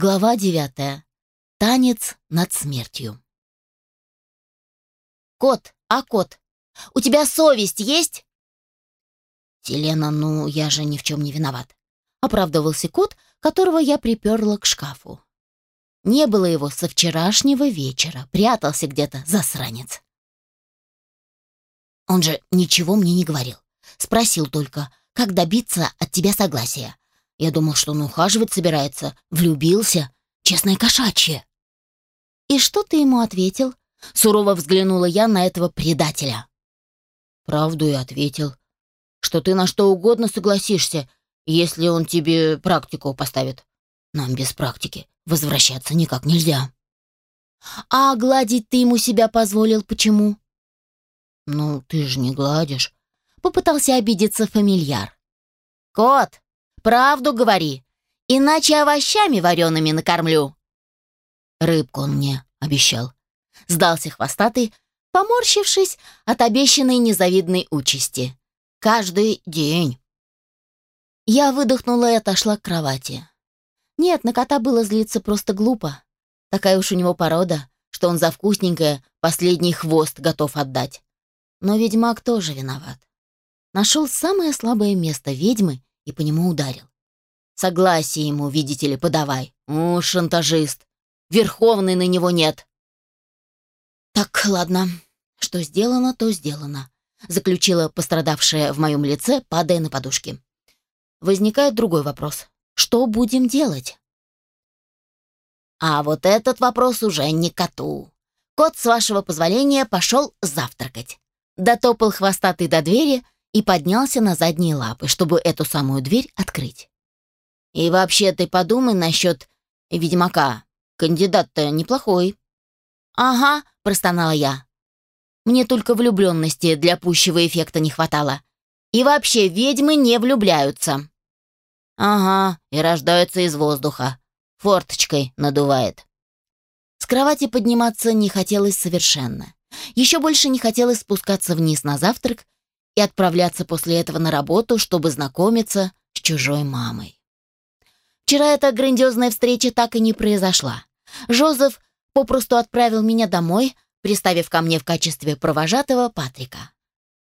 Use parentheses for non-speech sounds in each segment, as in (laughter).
Глава девятая. Танец над смертью. «Кот, а кот, у тебя совесть есть?» «Селена, ну, я же ни в чем не виноват», — оправдывался кот, которого я приперла к шкафу. Не было его со вчерашнего вечера, прятался где-то, засранец. Он же ничего мне не говорил. Спросил только, как добиться от тебя согласия. Я думал, что он ухаживать собирается, влюбился. Честное кошачье. «И что ты ему ответил?» Сурово взглянула я на этого предателя. «Правду и ответил, что ты на что угодно согласишься, если он тебе практику поставит. Нам без практики возвращаться никак нельзя». «А гладить ты ему себя позволил почему?» «Ну, ты же не гладишь», — попытался обидеться фамильяр. «Кот, правду говори, иначе овощами вареными накормлю». Рыбку он мне обещал. Сдался хвостатый, поморщившись от обещанной незавидной участи. Каждый день. Я выдохнула и отошла к кровати. Нет, на кота было злиться просто глупо. Такая уж у него порода, что он за вкусненькое последний хвост готов отдать. Но ведьмак тоже виноват. Нашел самое слабое место ведьмы и по нему ударил. Согласие ему, видите ли, подавай. О, шантажист. Верховный на него нет. Так, ладно. Что сделано, то сделано. Заключила пострадавшая в моем лице, падая на подушки. Возникает другой вопрос. Что будем делать? А вот этот вопрос уже не коту. Кот, с вашего позволения, пошел завтракать. Дотопал хвостатый до двери и поднялся на задние лапы, чтобы эту самую дверь открыть. И вообще ты подумай насчет ведьмака. Кандидат-то неплохой. Ага, простонала я. Мне только влюбленности для пущего эффекта не хватало. И вообще ведьмы не влюбляются. Ага, и рождаются из воздуха. Форточкой надувает. С кровати подниматься не хотелось совершенно. Еще больше не хотелось спускаться вниз на завтрак и отправляться после этого на работу, чтобы знакомиться с чужой мамой. Вчера эта грандиозная встреча так и не произошла. Жозеф попросту отправил меня домой, приставив ко мне в качестве провожатого Патрика.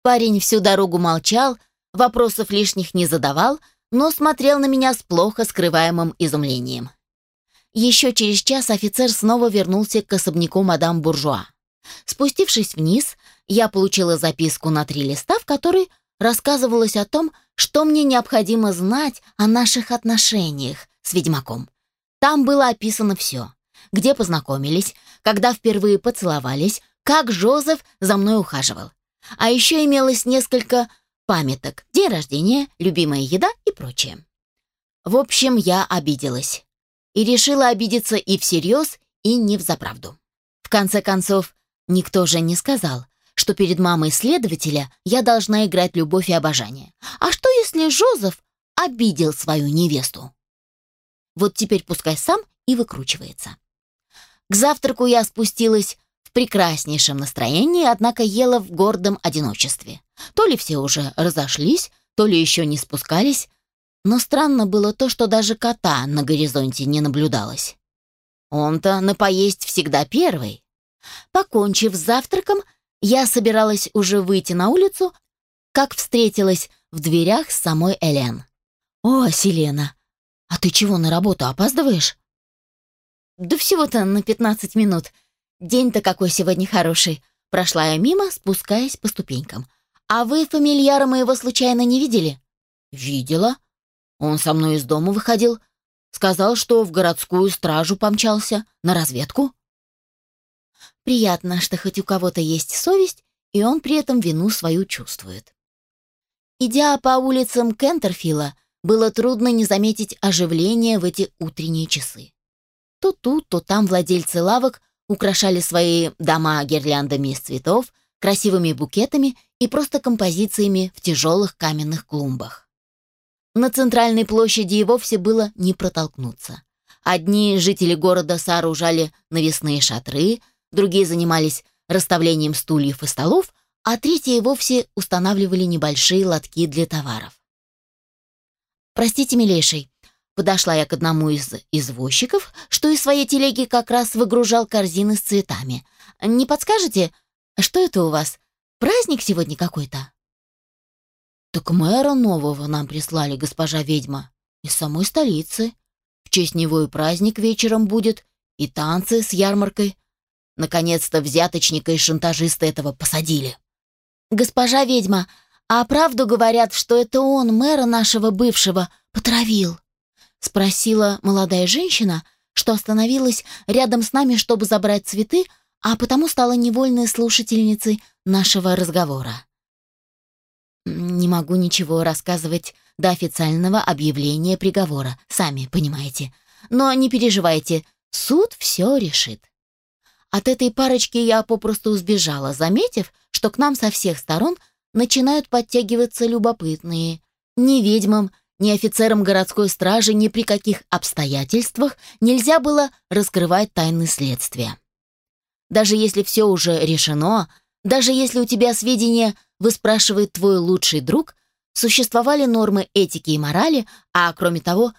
Парень всю дорогу молчал, вопросов лишних не задавал, но смотрел на меня с плохо скрываемым изумлением. Еще через час офицер снова вернулся к особняку мадам Буржуа. Спустившись вниз, я получила записку на три листа, в которой рассказывалось о том, что мне необходимо знать о наших отношениях, с ведьмаком. Там было описано все. Где познакомились, когда впервые поцеловались, как Жозеф за мной ухаживал. А еще имелось несколько памяток, день рождения, любимая еда и прочее. В общем, я обиделась. И решила обидеться и всерьез, и не взаправду. В конце концов, никто же не сказал, что перед мамой следователя я должна играть любовь и обожание. А что, если Жозеф обидел свою невесту? Вот теперь пускай сам и выкручивается. К завтраку я спустилась в прекраснейшем настроении, однако ела в гордом одиночестве. То ли все уже разошлись, то ли еще не спускались, но странно было то, что даже кота на горизонте не наблюдалось. Он-то на поесть всегда первый. Покончив с завтраком, я собиралась уже выйти на улицу, как встретилась в дверях с самой Элен. «О, Селена, «А ты чего, на работу опаздываешь?» «Да всего-то на пятнадцать минут. День-то какой сегодня хороший». Прошла я мимо, спускаясь по ступенькам. «А вы фамильяра моего случайно не видели?» «Видела. Он со мной из дома выходил. Сказал, что в городскую стражу помчался, на разведку». «Приятно, что хоть у кого-то есть совесть, и он при этом вину свою чувствует». Идя по улицам Кентерфилла, было трудно не заметить оживление в эти утренние часы. То тут, то там владельцы лавок украшали свои дома гирляндами из цветов, красивыми букетами и просто композициями в тяжелых каменных клумбах. На центральной площади и вовсе было не протолкнуться. Одни жители города сооружали навесные шатры, другие занимались расставлением стульев и столов, а третьи вовсе устанавливали небольшие лотки для товаров. «Простите, милейший, Подошла я к одному из извозчиков, что из своей телеги как раз выгружал корзины с цветами. «Не подскажете, что это у вас? Праздник сегодня какой-то?» «Так мэра нового нам прислали, госпожа ведьма, из самой столицы. В честь него и праздник вечером будет, и танцы с ярмаркой. Наконец-то взяточника и шантажиста этого посадили». «Госпожа ведьма, а правду говорят, что это он мэра нашего бывшего потравил?» — спросила молодая женщина, что остановилась рядом с нами, чтобы забрать цветы, а потому стала невольной слушательницей нашего разговора. «Не могу ничего рассказывать до официального объявления приговора, сами понимаете. Но не переживайте, суд все решит». От этой парочки я попросту сбежала, заметив, что к нам со всех сторон начинают подтягиваться любопытные. Ни ведьмам, ни офицерам городской стражи ни при каких обстоятельствах нельзя было раскрывать тайны следствия. Даже если все уже решено, даже если у тебя сведения выспрашивает твой лучший друг, существовали нормы этики и морали, а кроме того,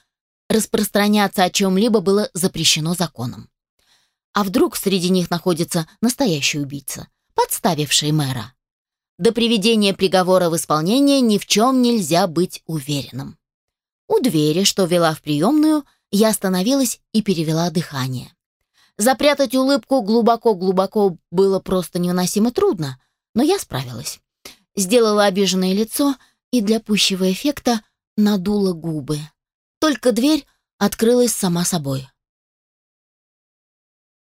распространяться о чем-либо было запрещено законом. А вдруг среди них находится настоящий убийца, подставивший мэра? До приведения приговора в исполнение ни в чем нельзя быть уверенным. У двери, что вела в приемную, я остановилась и перевела дыхание. Запрятать улыбку глубоко-глубоко было просто невыносимо трудно, но я справилась. Сделала обиженное лицо и для пущего эффекта надула губы. Только дверь открылась сама собой.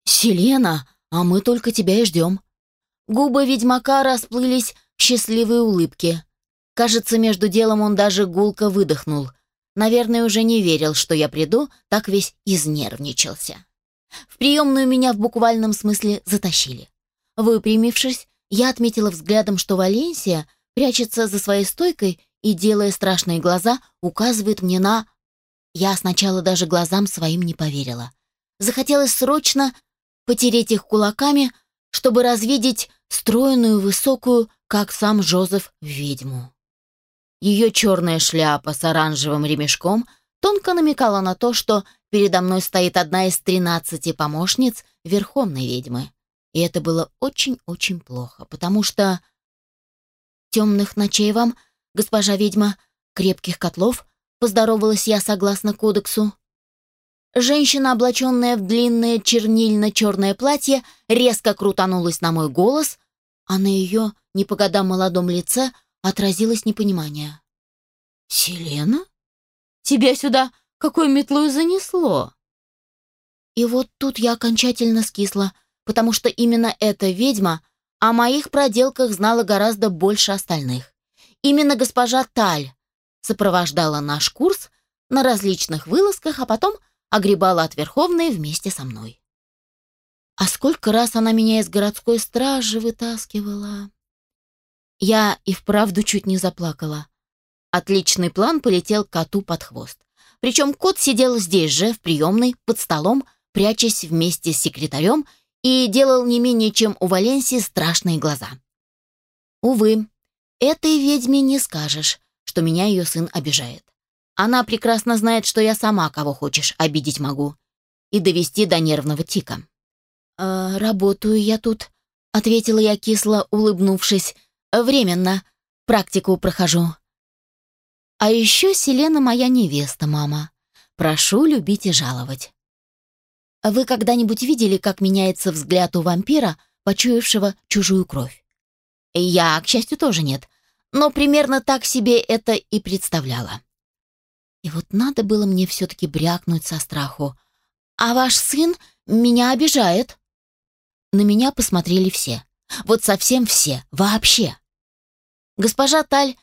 «Селена, а мы только тебя и ждем». Губы ведьмака расплылись в счастливой улыбке. Кажется, между делом он даже гулко выдохнул, Наверное, уже не верил, что я приду, так весь изнервничался. В приемную меня в буквальном смысле затащили. Выпрямившись, я отметила взглядом, что Валенсия прячется за своей стойкой и, делая страшные глаза, указывает мне на... Я сначала даже глазам своим не поверила. Захотелось срочно потереть их кулаками, чтобы развидеть стройную, высокую, как сам Жозеф, ведьму. Ее черная шляпа с оранжевым ремешком тонко намекала на то, что передо мной стоит одна из тринадцати помощниц верховной ведьмы. И это было очень-очень плохо, потому что... «Темных ночей вам, госпожа ведьма, крепких котлов», поздоровалась я согласно кодексу. Женщина, облаченная в длинное чернильно-черное платье, резко крутанулась на мой голос, а на ее, не по годам молодом лице, отразилось непонимание. «Селена? Тебя сюда какой метлой занесло?» И вот тут я окончательно скисла, потому что именно эта ведьма о моих проделках знала гораздо больше остальных. Именно госпожа Таль сопровождала наш курс на различных вылазках, а потом огребала от Верховной вместе со мной. А сколько раз она меня из городской стражи вытаскивала. Я и вправду чуть не заплакала. Отличный план полетел коту под хвост. Причем кот сидел здесь же, в приемной, под столом, прячась вместе с секретарем и делал не менее чем у Валенсии страшные глаза. Увы, этой ведьме не скажешь, что меня ее сын обижает. Она прекрасно знает, что я сама кого хочешь обидеть могу и довести до нервного тика. «Э, «Работаю я тут», — ответила я кисло, улыбнувшись, Временно. Практику прохожу. А еще Селена моя невеста, мама. Прошу любить и жаловать. Вы когда-нибудь видели, как меняется взгляд у вампира, почуявшего чужую кровь? Я, к счастью, тоже нет, но примерно так себе это и представляла. И вот надо было мне все-таки брякнуть со страху. «А ваш сын меня обижает». На меня посмотрели все. Вот совсем все, вообще. Госпожа Таль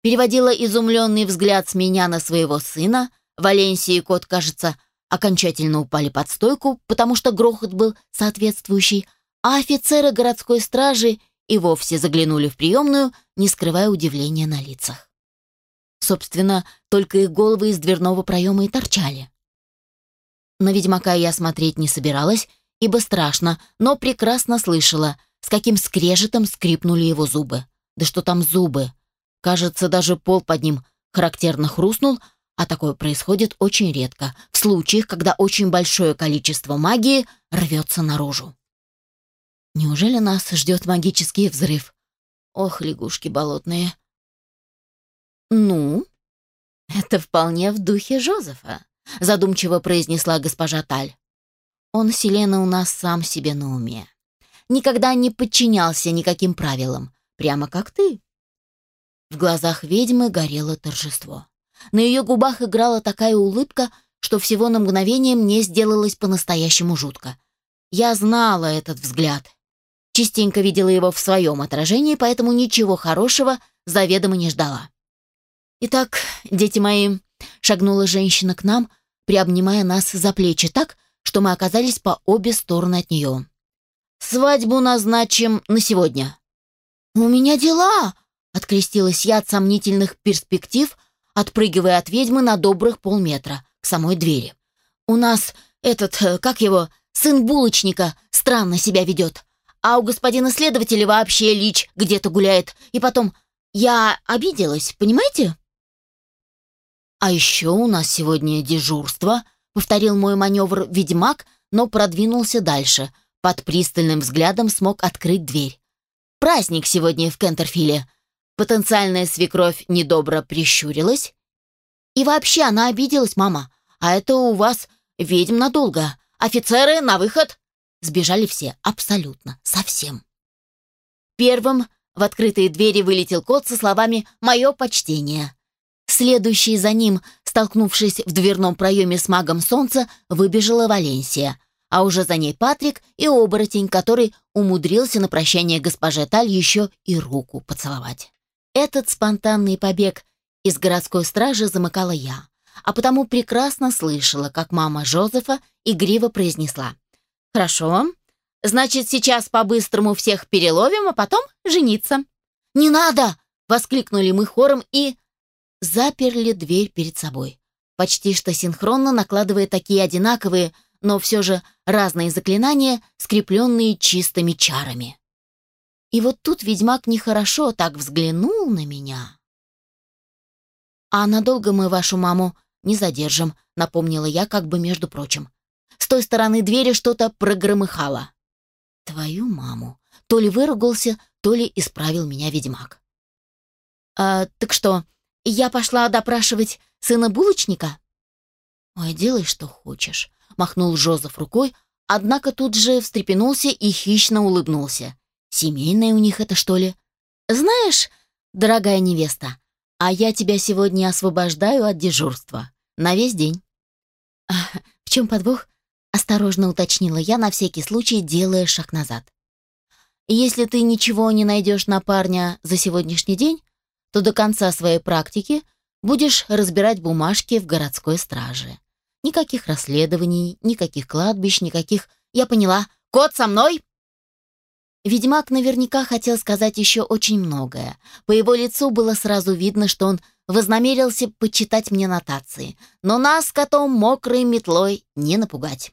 переводила изумленный взгляд с меня на своего сына. Валенсия и кот, кажется, окончательно упали под стойку, потому что грохот был соответствующий, а офицеры городской стражи и вовсе заглянули в приемную, не скрывая удивления на лицах. Собственно, только их головы из дверного проема и торчали. На ведьмака я смотреть не собиралась, ибо страшно, но прекрасно слышала — с каким скрежетом скрипнули его зубы. Да что там зубы? Кажется, даже пол под ним характерно хрустнул, А такое происходит очень редко, в случаях, когда очень большое количество магии рвется наружу. Неужели нас ждет магический взрыв? Ох, лягушки болотные. Ну, это вполне в духе Жозефа, задумчиво произнесла госпожа Таль. Он, Селена, у нас сам себе на уме. Никогда не подчинялся никаким правилам, прямо как ты. В глазах ведьмы горело торжество. На ее губах играла такая улыбка, что всего на мгновение мне сделалось по-настоящему жутко. Я знала этот взгляд. Частенько видела его в своем отражении, поэтому ничего хорошего заведомо не ждала. «Итак, дети мои», — шагнула женщина к нам, приобнимая нас за плечи так, что мы оказались по обе стороны от нее. «Свадьбу назначим на сегодня». «У меня дела!» Открестилась я от сомнительных перспектив, отпрыгивая от ведьмы на добрых полметра к самой двери. «У нас этот, э, как его, сын булочника странно себя ведет. А у господина следователя вообще лич где-то гуляет. И потом, я обиделась, понимаете?» «А еще у нас сегодня дежурство», — повторил мой маневр ведьмак, но продвинулся дальше. Под пристальным взглядом смог открыть дверь. «Праздник сегодня в Кентерфиле. Потенциальная свекровь недобро прищурилась. И вообще она обиделась, мама. А это у вас ведьм надолго. Офицеры, на выход!» Сбежали все, абсолютно, совсем. Первым в открытые двери вылетел кот со словами «Мое почтение». Следующий за ним, столкнувшись в дверном проеме с магом солнца, выбежала Валенсия, а уже за ней Патрик и оборотень, который умудрился на прощание госпоже Таль еще и руку поцеловать. Этот спонтанный побег из городской стражи замыкала я, а потому прекрасно слышала, как мама Жозефа игриво произнесла. «Хорошо, значит, сейчас по-быстрому всех переловим, а потом жениться». «Не надо!» — воскликнули мы хором и... заперли дверь перед собой, почти что синхронно накладывая такие одинаковые, но все же разные заклинания, скрепленные чистыми чарами. И вот тут ведьмак нехорошо так взглянул на меня. «А надолго мы вашу маму не задержим», — напомнила я как бы между прочим. С той стороны двери что-то прогромыхало. «Твою маму!» То ли выругался, то ли исправил меня ведьмак. «А, так что, я пошла допрашивать сына булочника?» «Ой, делай, что хочешь», — махнул Жозеф рукой, однако тут же встрепенулся и хищно улыбнулся. Семейное у них это, что ли? Знаешь, дорогая невеста, а я тебя сегодня освобождаю от дежурства. На весь день. В чем подвох? Осторожно уточнила я, на всякий случай делая шаг назад. Если ты ничего не найдешь на парня за сегодняшний день, то до конца своей практики будешь разбирать бумажки в городской страже. Никаких расследований, никаких кладбищ, никаких... Я поняла. Кот со мной? Ведьмак наверняка хотел сказать еще очень многое. По его лицу было сразу видно, что он вознамерился почитать мне нотации, но нас котом мокрой метлой не напугать.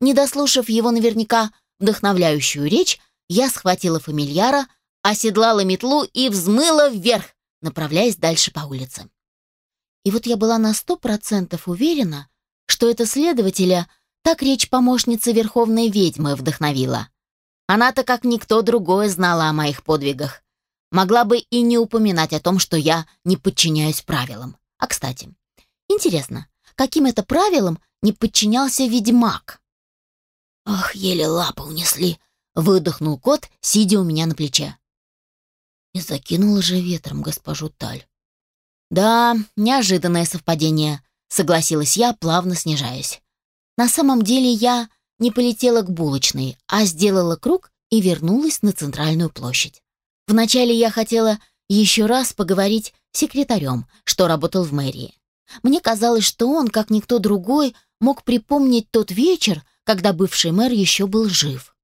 Не дослушав его наверняка вдохновляющую речь, я схватила фамильяра, оседлала метлу и взмыла вверх, направляясь дальше по улице. И вот я была на сто процентов уверена, что это следователя так речь помощницы Верховной Ведьмы вдохновила. Она-то, как никто другой, знала о моих подвигах. Могла бы и не упоминать о том, что я не подчиняюсь правилам. А, кстати, интересно, каким это правилам не подчинялся ведьмак? «Ах, еле лапы унесли!» — выдохнул кот, сидя у меня на плече. И закинула же ветром госпожу Таль. «Да, неожиданное совпадение», — согласилась я, плавно снижаясь. «На самом деле я не полетела к булочной, а сделала круг и вернулась на центральную площадь. Вначале я хотела еще раз поговорить с секретарем, что работал в мэрии. Мне казалось, что он, как никто другой, мог припомнить тот вечер, когда бывший мэр еще был жив.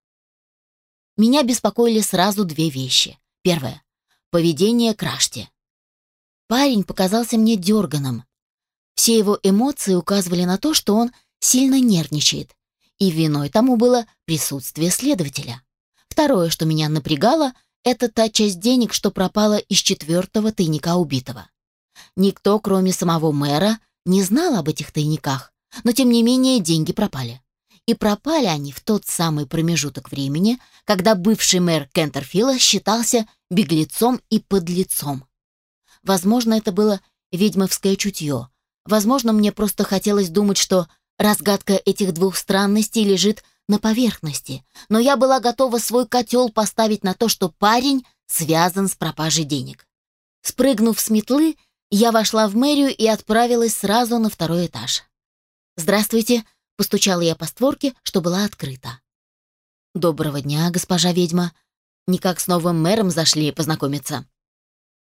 Меня беспокоили сразу две вещи. Первое — поведение Крашти. Парень показался мне дерганым. Все его эмоции указывали на то, что он сильно нервничает, и виной тому было присутствие следователя. Второе, что меня напрягало, это та часть денег, что пропала из четвертого тайника убитого. никто, кроме самого мэра, не знал об этих тайниках, но тем не менее деньги пропали. И пропали они в тот самый промежуток времени, когда бывший мэр Кентерфилла считался беглецом и подлецом. Возможно, это было ведьмовское чутье. Возможно, мне просто хотелось думать, что разгадка этих двух странностей лежит на поверхности, но я была готова свой котел поставить на то, что парень связан с пропажей денег. Спрыгнув с метлы, я вошла в мэрию и отправилась сразу на второй этаж. «Здравствуйте», — постучала я по створке, что была открыта. «Доброго дня, госпожа ведьма. Никак с новым мэром зашли познакомиться».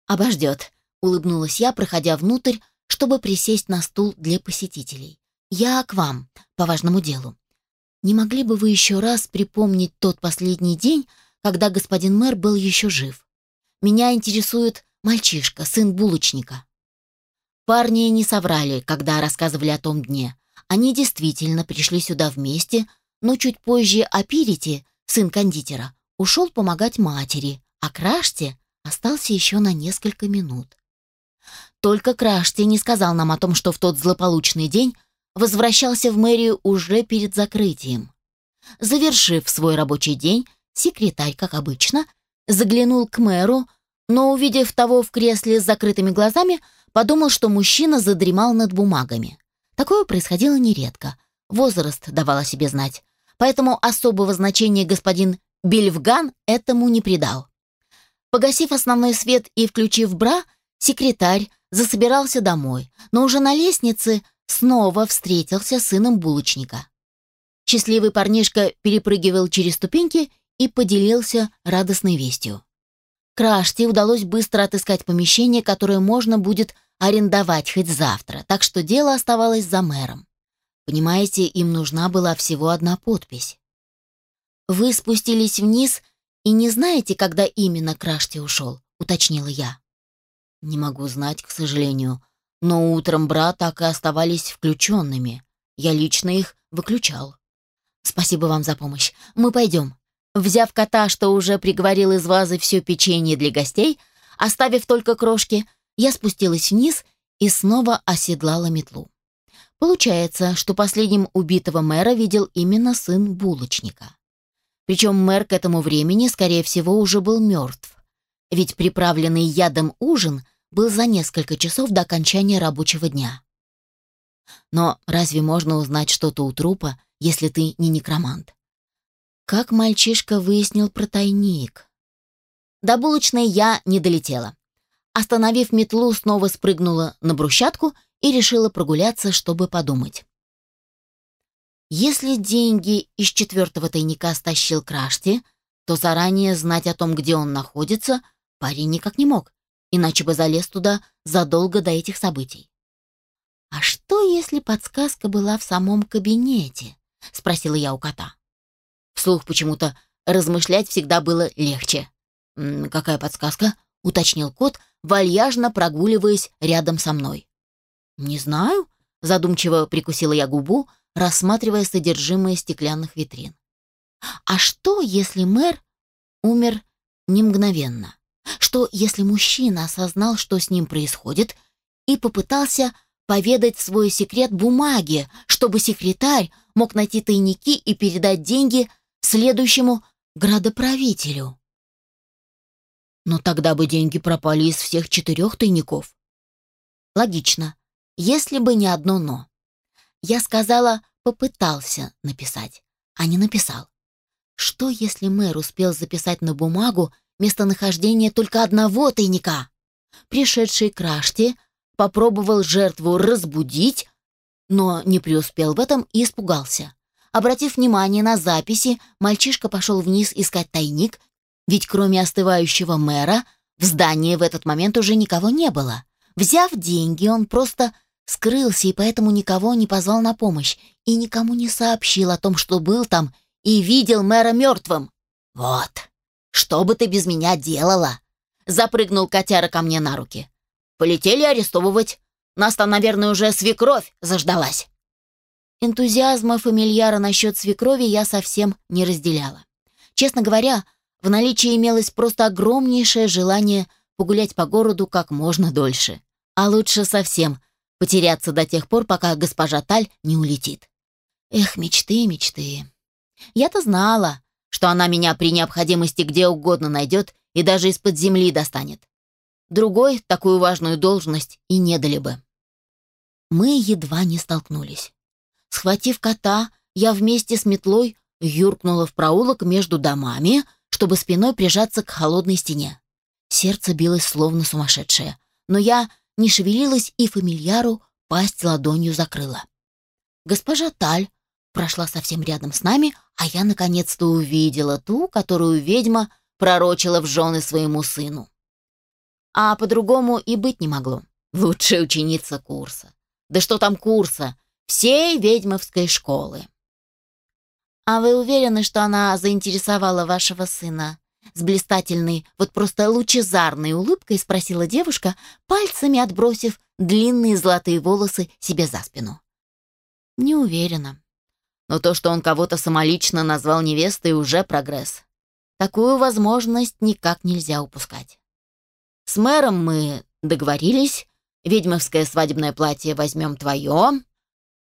«Обождет», — улыбнулась я, проходя внутрь, чтобы присесть на стул для посетителей. «Я к вам, по важному делу. Не могли бы вы еще раз припомнить тот последний день, когда господин мэр был еще жив? Меня интересует мальчишка, сын булочника». Парни не соврали, когда рассказывали о том дне. Они действительно пришли сюда вместе, но чуть позже Апирити, сын кондитера, ушел помогать матери, а Краште остался еще на несколько минут. Только Крашти не сказал нам о том, что в тот злополучный день возвращался в мэрию уже перед закрытием. Завершив свой рабочий день, секретарь, как обычно, заглянул к мэру, но, увидев того в кресле с закрытыми глазами, подумал, что мужчина задремал над бумагами. Такое происходило нередко. Возраст давал о себе знать. Поэтому особого значения господин Бельфган этому не придал. Погасив основной свет и включив бра, секретарь засобирался домой, но уже на лестнице снова встретился с сыном булочника. Счастливый парнишка перепрыгивал через ступеньки и поделился радостной вестью. Краште удалось быстро отыскать помещение, которое можно будет арендовать хоть завтра, так что дело оставалось за мэром. Понимаете, им нужна была всего одна подпись. Вы спустились вниз и не знаете, когда именно Краште ушел, уточнила я. Не могу знать, к сожалению. Но утром брат так и оставались включенными. Я лично их выключал. Спасибо вам за помощь. Мы пойдем. Взяв кота, что уже приговорил из вазы все печенье для гостей, оставив только крошки, я спустилась вниз и снова оседлала метлу. Получается, что последним убитого мэра видел именно сын булочника. Причем мэр к этому времени, скорее всего, уже был мертв. Ведь приправленный ядом ужин был за несколько часов до окончания рабочего дня. Но разве можно узнать что-то у трупа, если ты не некромант? Как мальчишка выяснил про тайник? До булочной я не долетела. Остановив метлу, снова спрыгнула на брусчатку и решила прогуляться, чтобы подумать. Если деньги из четвертого тайника стащил Крашти, то заранее знать о том, где он находится, парень никак не мог иначе бы залез туда задолго до этих событий. «А что, если подсказка была в самом кабинете?» — спросила я у кота. Вслух почему-то размышлять всегда было легче. «Какая подсказка?» — уточнил кот, вальяжно прогуливаясь рядом со мной. «Не знаю», — задумчиво прикусила я губу, рассматривая содержимое стеклянных витрин. «А что, если мэр умер не мгновенно?» что если мужчина осознал, что с ним происходит, и попытался поведать свой секрет бумаге, чтобы секретарь мог найти тайники и передать деньги следующему градоправителю. Но тогда бы деньги пропали из всех четырех тайников. Логично, если бы не одно «но». Я сказала «попытался написать», а не написал. Что, если мэр успел записать на бумагу местонахождение только одного тайника. Пришедший к Раште попробовал жертву разбудить, но не преуспел в этом и испугался. Обратив внимание на записи, мальчишка пошел вниз искать тайник, ведь кроме остывающего мэра в здании в этот момент уже никого не было. Взяв деньги, он просто скрылся и поэтому никого не позвал на помощь и никому не сообщил о том, что был там и видел мэра мертвым. Вот. Что бы ты без меня делала?» Запрыгнул котяра ко мне на руки. «Полетели арестовывать. Нас там, наверное, уже свекровь заждалась». Энтузиазма фамильяра насчет свекрови я совсем не разделяла. Честно говоря, в наличии имелось просто огромнейшее желание погулять по городу как можно дольше. А лучше совсем потеряться до тех пор, пока госпожа Таль не улетит. Эх, мечты, мечты. Я-то знала, что она меня при необходимости где угодно найдет и даже из-под земли достанет. Другой такую важную должность и не дали бы. Мы едва не столкнулись. Схватив кота, я вместе с метлой юркнула в проулок между домами, чтобы спиной прижаться к холодной стене. Сердце билось словно сумасшедшее, но я не шевелилась и фамильяру пасть ладонью закрыла. Госпожа Таль прошла совсем рядом с нами, а я наконец-то увидела ту, которую ведьма пророчила в жены своему сыну. А по-другому и быть не могло. Лучшая ученица курса. Да что там курса? Всей ведьмовской школы. «А вы уверены, что она заинтересовала вашего сына?» С блистательной, вот просто лучезарной улыбкой спросила девушка, пальцами отбросив длинные золотые волосы себе за спину. «Не уверена. Но то, что он кого-то самолично назвал невестой, уже прогресс. Такую возможность никак нельзя упускать. С мэром мы договорились, ведьмовское свадебное платье возьмем твое,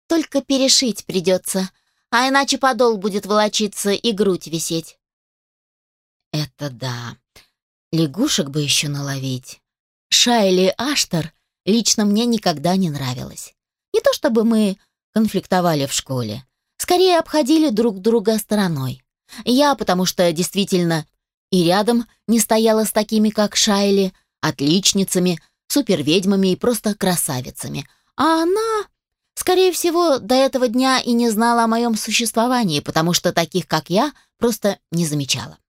только перешить придется, а иначе подол будет волочиться и грудь висеть. Это да. Лягушек бы еще наловить. Шайли Аштер лично мне никогда не нравилась. Не то чтобы мы конфликтовали в школе. Скорее обходили друг друга стороной. Я, потому что действительно и рядом не стояла с такими, как Шайли, отличницами, суперведьмами и просто красавицами. А она, скорее всего, до этого дня и не знала о моем существовании, потому что таких, как я, просто не замечала.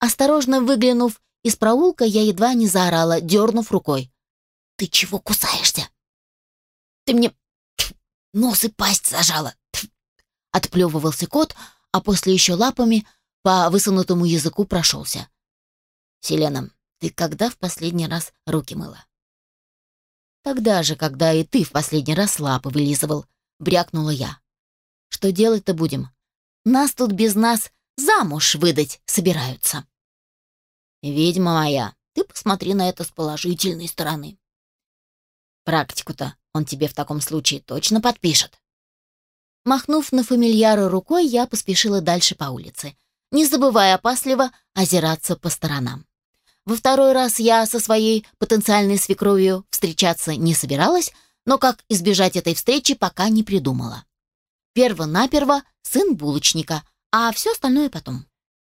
Осторожно выглянув из проулка, я едва не заорала, дернув рукой. «Ты чего кусаешься?» «Ты мне нос и пасть зажала!» Отплевывался кот, а после еще лапами по высунутому языку прошелся. «Селена, ты когда в последний раз руки мыла?» «Тогда же, когда и ты в последний раз лапы вылизывал», — брякнула я. «Что делать-то будем? Нас тут без нас замуж выдать собираются». «Ведьма моя, ты посмотри на это с положительной стороны». «Практику-то он тебе в таком случае точно подпишет». Махнув на фамильяру рукой, я поспешила дальше по улице, не забывая опасливо озираться по сторонам. Во второй раз я со своей потенциальной свекровью встречаться не собиралась, но как избежать этой встречи пока не придумала. Перво-наперво сын булочника, а все остальное потом.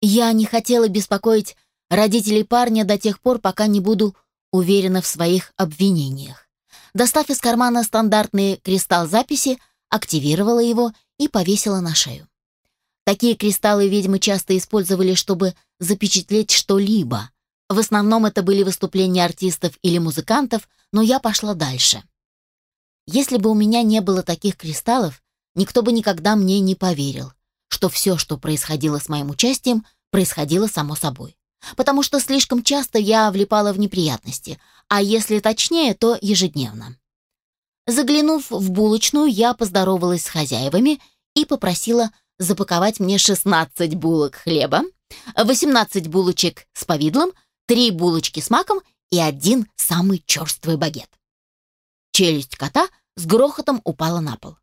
Я не хотела беспокоить родителей парня до тех пор, пока не буду уверена в своих обвинениях. Достав из кармана стандартный кристалл записи, активировала его и повесила на шею. Такие кристаллы ведьмы часто использовали, чтобы запечатлеть что-либо. В основном это были выступления артистов или музыкантов, но я пошла дальше. Если бы у меня не было таких кристаллов, никто бы никогда мне не поверил, что все, что происходило с моим участием, происходило само собой. Потому что слишком часто я влипала в неприятности, а если точнее, то ежедневно. Заглянув в булочную, я поздоровалась с хозяевами и попросила запаковать мне 16 булок хлеба, 18 булочек с повидлом, 3 булочки с маком и один самый черствый багет. Челюсть кота с грохотом упала на пол.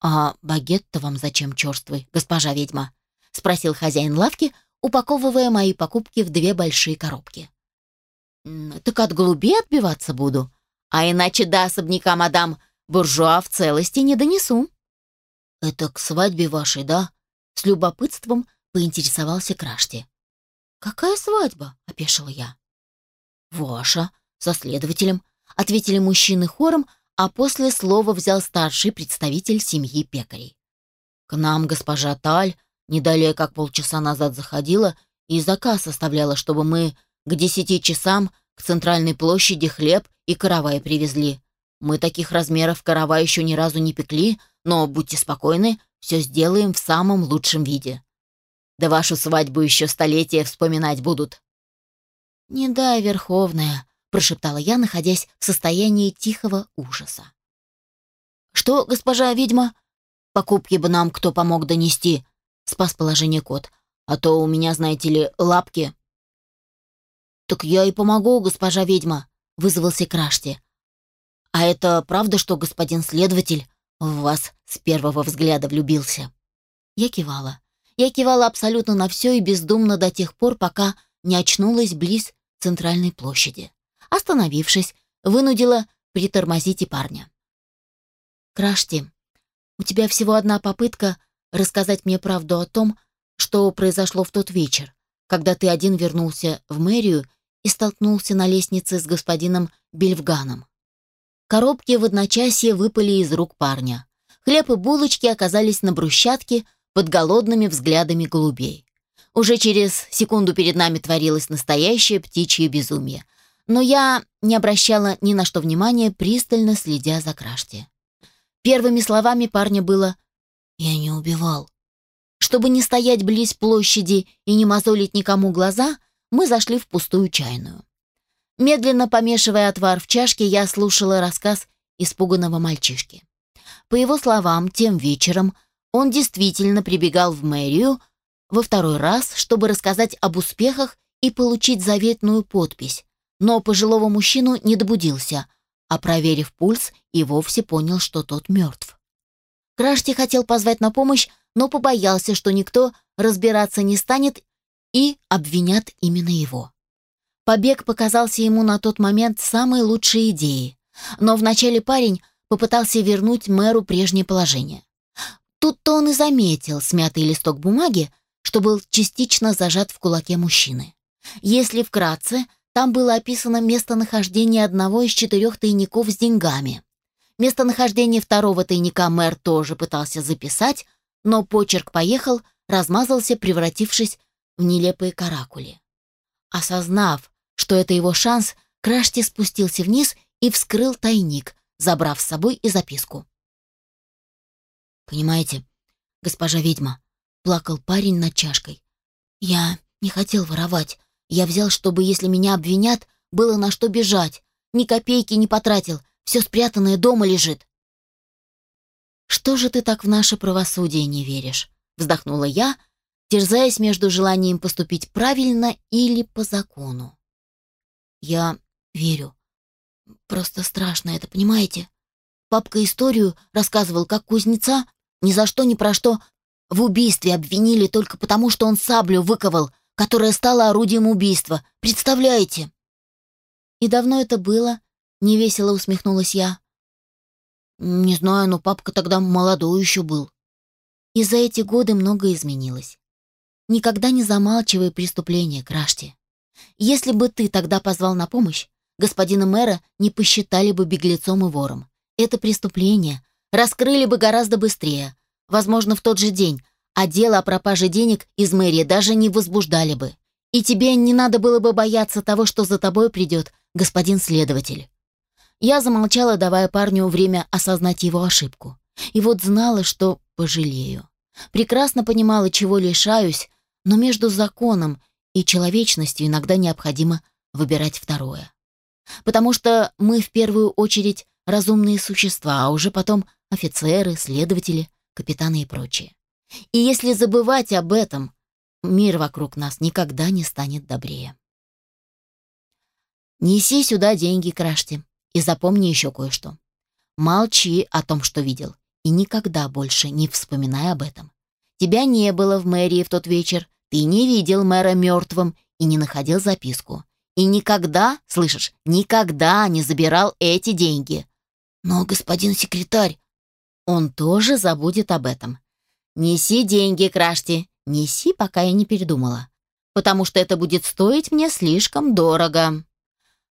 «А багет-то вам зачем черствый, госпожа ведьма?» — спросил хозяин лавки, упаковывая мои покупки в две большие коробки. «Так от голубей отбиваться буду», а иначе до особняка мадам буржуа в целости не донесу». «Это к свадьбе вашей, да?» С любопытством поинтересовался Крашти. «Какая свадьба?» — опешила я. «Ваша, со следователем», — ответили мужчины хором, а после слова взял старший представитель семьи пекарей. «К нам госпожа Таль не далее как полчаса назад заходила и заказ оставляла, чтобы мы к десяти часам к центральной площади хлеб и каравай привезли. Мы таких размеров каравай еще ни разу не пекли, но будьте спокойны, все сделаем в самом лучшем виде. Да вашу свадьбу еще столетия вспоминать будут». «Не дай, Верховная», — прошептала я, находясь в состоянии тихого ужаса. «Что, госпожа ведьма? Покупки бы нам кто помог донести?» — спас положение кот. «А то у меня, знаете ли, лапки». «Так я и помогу, госпожа ведьма», — вызвался Крашти. «А это правда, что господин следователь в вас с первого взгляда влюбился?» Я кивала. Я кивала абсолютно на все и бездумно до тех пор, пока не очнулась близ центральной площади. Остановившись, вынудила притормозить и парня. «Крашти, у тебя всего одна попытка рассказать мне правду о том, что произошло в тот вечер, когда ты один вернулся в мэрию и столкнулся на лестнице с господином Бельфганом. Коробки в одночасье выпали из рук парня. Хлеб и булочки оказались на брусчатке под голодными взглядами голубей. Уже через секунду перед нами творилось настоящее птичье безумие. Но я не обращала ни на что внимания, пристально следя за Крашти. Первыми словами парня было «Я не убивал». Чтобы не стоять близ площади и не мозолить никому глаза, мы зашли в пустую чайную. Медленно помешивая отвар в чашке, я слушала рассказ испуганного мальчишки. По его словам, тем вечером он действительно прибегал в мэрию во второй раз, чтобы рассказать об успехах и получить заветную подпись, но пожилого мужчину не добудился, а проверив пульс, и вовсе понял, что тот мертв. Крашти хотел позвать на помощь, но побоялся, что никто разбираться не станет и обвинят именно его. Побег показался ему на тот момент самой лучшей идеей, но вначале парень попытался вернуть мэру прежнее положение. Тут-то он и заметил смятый листок бумаги, что был частично зажат в кулаке мужчины. Если вкратце, там было описано местонахождение одного из четырех тайников с деньгами. Местонахождение второго тайника мэр тоже пытался записать, но почерк поехал, размазался, превратившись в нелепые каракули. Осознав, что это его шанс, Крашти спустился вниз и вскрыл тайник, забрав с собой и записку. «Понимаете, госпожа ведьма», — плакал парень над чашкой. «Я не хотел воровать. Я взял, чтобы, если меня обвинят, было на что бежать. Ни копейки не потратил, все спрятанное дома лежит». «Что же ты так в наше правосудие не веришь?» — вздохнула я, терзаясь между желанием поступить правильно или по закону. «Я верю. Просто страшно это, понимаете? Папка историю рассказывал, как кузнеца ни за что ни про что в убийстве обвинили только потому, что он саблю выковал, которая стала орудием убийства. Представляете?» «И давно это было?» — невесело усмехнулась я. «Не знаю, но папка тогда молодой еще был». И за эти годы многое изменилось. Никогда не замалчивай преступления, Крашти. Если бы ты тогда позвал на помощь, господина мэра не посчитали бы беглецом и вором. Это преступление раскрыли бы гораздо быстрее, возможно, в тот же день, а дело о пропаже денег из мэрии даже не возбуждали бы. И тебе не надо было бы бояться того, что за тобой придет господин следователь. Я замолчала, давая парню время осознать его ошибку. И вот знала, что пожалею. Прекрасно понимала, чего лишаюсь, но между законом и человечностью иногда необходимо выбирать второе. Потому что мы в первую очередь разумные существа, а уже потом офицеры, следователи, капитаны и прочие. И если забывать об этом, мир вокруг нас никогда не станет добрее. Неси сюда деньги, Крашти, и запомни еще кое-что. Молчи о том, что видел, и никогда больше не вспоминай об этом. Тебя не было в мэрии в тот вечер, ты не видел мэра мертвым и не находил записку. И никогда, слышишь, никогда не забирал эти деньги. Но, господин секретарь, он тоже забудет об этом. Неси деньги, Крашти, неси, пока я не передумала. Потому что это будет стоить мне слишком дорого.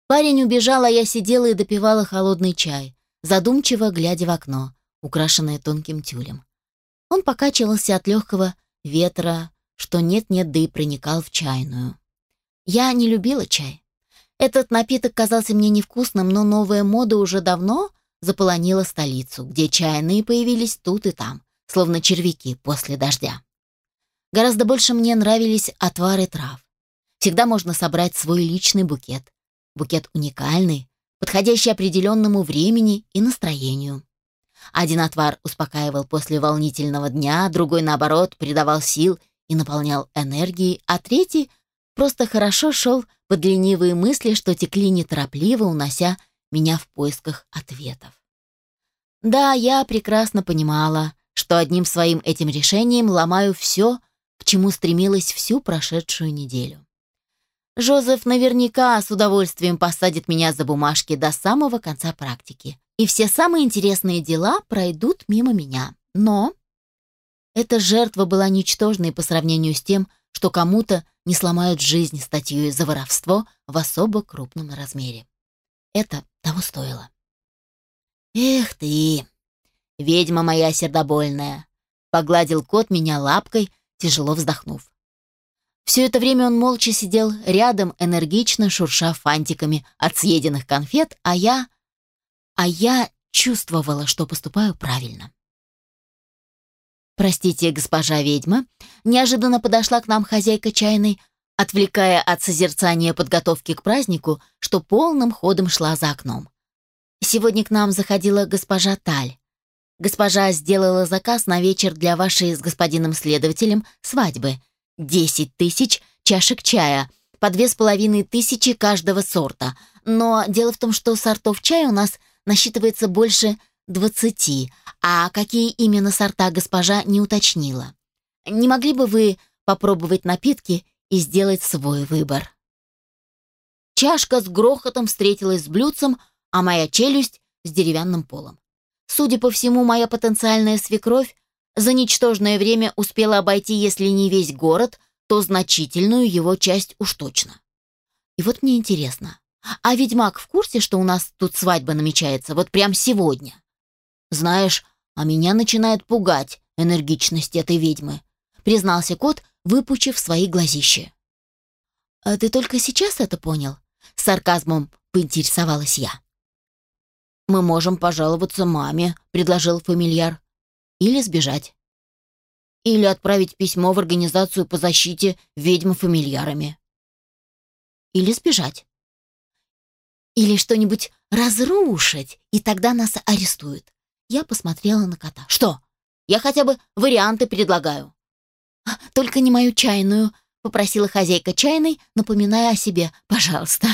Парень убежал, а я сидела и допивала холодный чай, задумчиво глядя в окно, украшенное тонким тюлем. Он покачивался от легкого ветра, что нет-нет, да и проникал в чайную. Я не любила чай. Этот напиток казался мне невкусным, но новая мода уже давно заполонила столицу, где чайные появились тут и там, словно червяки после дождя. Гораздо больше мне нравились отвары трав. Всегда можно собрать свой личный букет. Букет уникальный, подходящий определенному времени и настроению. Один отвар успокаивал после волнительного дня, другой, наоборот, придавал сил и наполнял энергией, а третий просто хорошо шел под ленивые мысли, что текли неторопливо, унося меня в поисках ответов. Да, я прекрасно понимала, что одним своим этим решением ломаю все, к чему стремилась всю прошедшую неделю. Жозеф наверняка с удовольствием посадит меня за бумажки до самого конца практики, и все самые интересные дела пройдут мимо меня. Но эта жертва была ничтожной по сравнению с тем, что кому-то не сломают жизнь статьей за воровство в особо крупном размере. Это того стоило. «Эх ты, ведьма моя сердобольная!» — погладил кот меня лапкой, тяжело вздохнув. Все это время он молча сидел рядом, энергично шурша фантиками от съеденных конфет, а я... А я чувствовала, что поступаю правильно. «Простите, госпожа ведьма», неожиданно подошла к нам хозяйка чайной, отвлекая от созерцания подготовки к празднику, что полным ходом шла за окном. «Сегодня к нам заходила госпожа Таль. Госпожа сделала заказ на вечер для вашей с господином следователем свадьбы. Десять тысяч чашек чая, по две с половиной тысячи каждого сорта. Но дело в том, что сортов чая у нас насчитывается больше двадцати, а какие именно сорта госпожа не уточнила. Не могли бы вы попробовать напитки и сделать свой выбор? Чашка с грохотом встретилась с блюдцем, а моя челюсть с деревянным полом. Судя по всему, моя потенциальная свекровь за ничтожное время успела обойти, если не весь город, то значительную его часть уж точно. И вот мне интересно, а ведьмак в курсе, что у нас тут свадьба намечается, вот прям сегодня? Знаешь, а меня начинает пугать энергичность этой ведьмы, признался кот, выпучив свои глазища. «А ты только сейчас это понял?» Сарказмом поинтересовалась я. «Мы можем пожаловаться маме», — предложил фамильяр. «Или сбежать. Или отправить письмо в организацию по защите ведьм фамильярами. Или сбежать. Или что-нибудь разрушить, и тогда нас арестуют. Я посмотрела на кота. «Что? Я хотя бы варианты предлагаю». «А, «Только не мою чайную», — попросила хозяйка чайной, напоминая о себе. «Пожалуйста».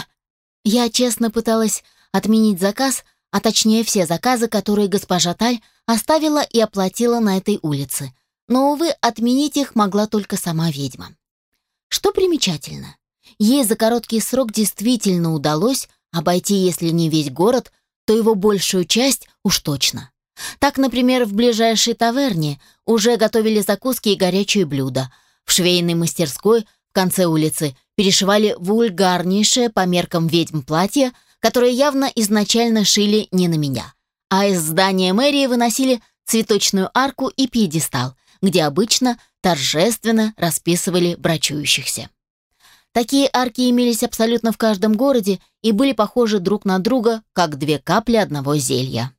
Я честно пыталась отменить заказ, а точнее все заказы, которые госпожа Таль оставила и оплатила на этой улице. Но, увы, отменить их могла только сама ведьма. Что примечательно, ей за короткий срок действительно удалось обойти, если не весь город, то его большую часть уж точно. Так, например, в ближайшей таверне уже готовили закуски и горячие блюда. В швейной мастерской в конце улицы перешивали вульгарнейшее по меркам ведьм платье, которое явно изначально шили не на меня. А из здания мэрии выносили цветочную арку и пьедестал, где обычно торжественно расписывали брачующихся. Такие арки имелись абсолютно в каждом городе и были похожи друг на друга, как две капли одного зелья.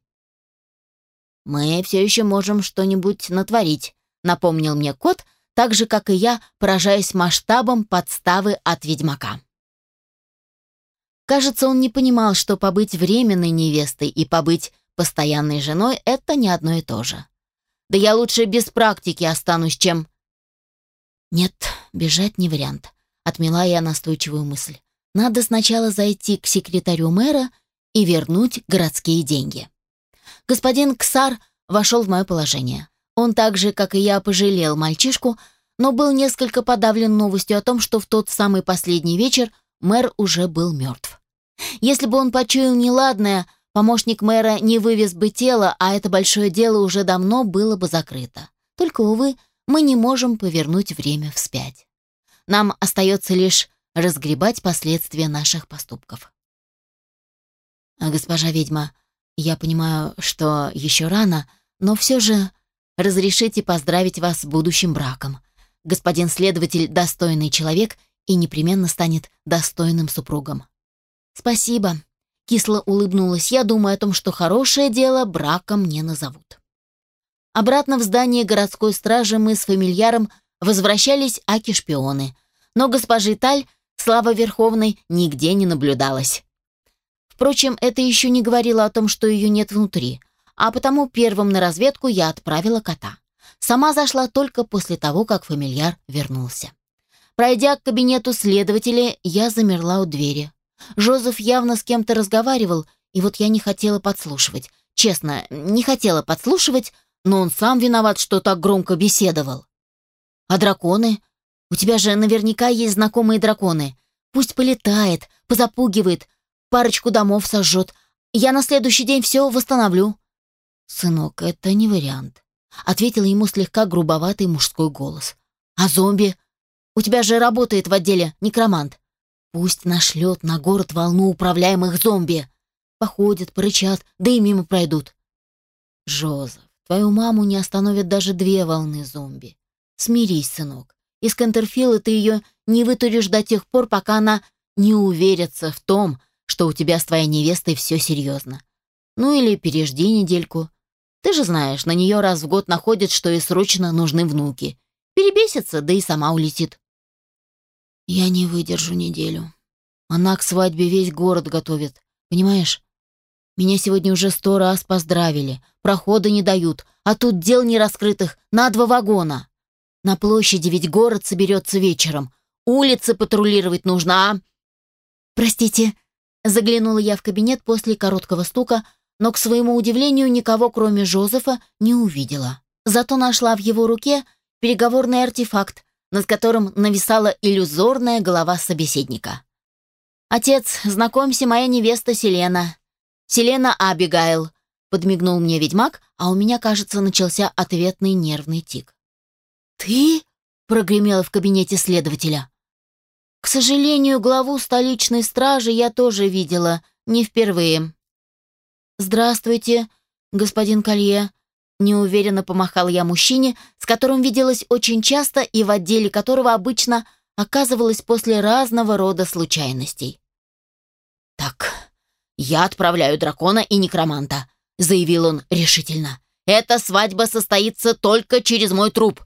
«Мы все еще можем что-нибудь натворить», — напомнил мне кот, так же, как и я, поражаясь масштабом подставы от ведьмака. Кажется, он не понимал, что побыть временной невестой и побыть постоянной женой — это не одно и то же. Да я лучше без практики останусь, чем... Нет, бежать не вариант, — отмела я настойчивую мысль. Надо сначала зайти к секретарю мэра и вернуть городские деньги. Господин Ксар вошел в мое положение. Он так же, как и я, пожалел мальчишку, но был несколько подавлен новостью о том, что в тот самый последний вечер мэр уже был мертв. Если бы он почуял неладное, помощник мэра не вывез бы тело, а это большое дело уже давно было бы закрыто. Только, увы, мы не можем повернуть время вспять. Нам остается лишь разгребать последствия наших поступков. А госпожа ведьма, я понимаю, что еще рано, но все же разрешите поздравить вас с будущим браком. Господин следователь достойный человек и непременно станет достойным супругом. Спасибо. Кисло улыбнулась я, думая о том, что хорошее дело браком не назовут. Обратно в здание городской стражи мы с фамильяром возвращались аки-шпионы, но госпожи Таль, слава Верховной, нигде не наблюдалось. Впрочем, это еще не говорило о том, что ее нет внутри, а потому первым на разведку я отправила кота. Сама зашла только после того, как фамильяр вернулся. Пройдя к кабинету следователя, я замерла у двери. Жозеф явно с кем-то разговаривал, И вот я не хотела подслушивать. Честно, не хотела подслушивать, но он сам виноват, что так громко беседовал. А драконы? У тебя же наверняка есть знакомые драконы. Пусть полетает, позапугивает, парочку домов сожжет. Я на следующий день все восстановлю. Сынок, это не вариант. Ответил ему слегка грубоватый мужской голос. А зомби? У тебя же работает в отделе некромант. Пусть нашлет на город волну управляемых зомби. Походят, порычат, да и мимо пройдут. Жозеф, твою маму не остановят даже две волны зомби. Смирись, сынок. Из Кантерфилла ты ее не вытуришь до тех пор, пока она не уверится в том, что у тебя с твоей невестой все серьезно. Ну или пережди недельку. Ты же знаешь, на нее раз в год находят, что ей срочно нужны внуки. Перебесится, да и сама улетит. Я не выдержу неделю. Она к свадьбе весь город готовит. Понимаешь? Меня сегодня уже сто раз поздравили. Прохода не дают. А тут дел нераскрытых на два вагона. На площади ведь город соберется вечером. Улицы патрулировать нужно, а? Простите, заглянула я в кабинет после короткого стука, но, к своему удивлению, никого, кроме Жозефа, не увидела. Зато нашла в его руке переговорный артефакт, над которым нависала иллюзорная голова собеседника. «Отец, знакомься, моя невеста Селена. Селена Абигайл», — подмигнул мне ведьмак, а у меня, кажется, начался ответный нервный тик. «Ты?» — прогремела в кабинете следователя. «К сожалению, главу столичной стражи я тоже видела, не впервые». «Здравствуйте, господин Колье», — неуверенно помахал я мужчине, с которым виделась очень часто и в отделе которого обычно оказывалась после разного рода случайностей. «Так, я отправляю дракона и некроманта», — заявил он решительно. «Эта свадьба состоится только через мой труп».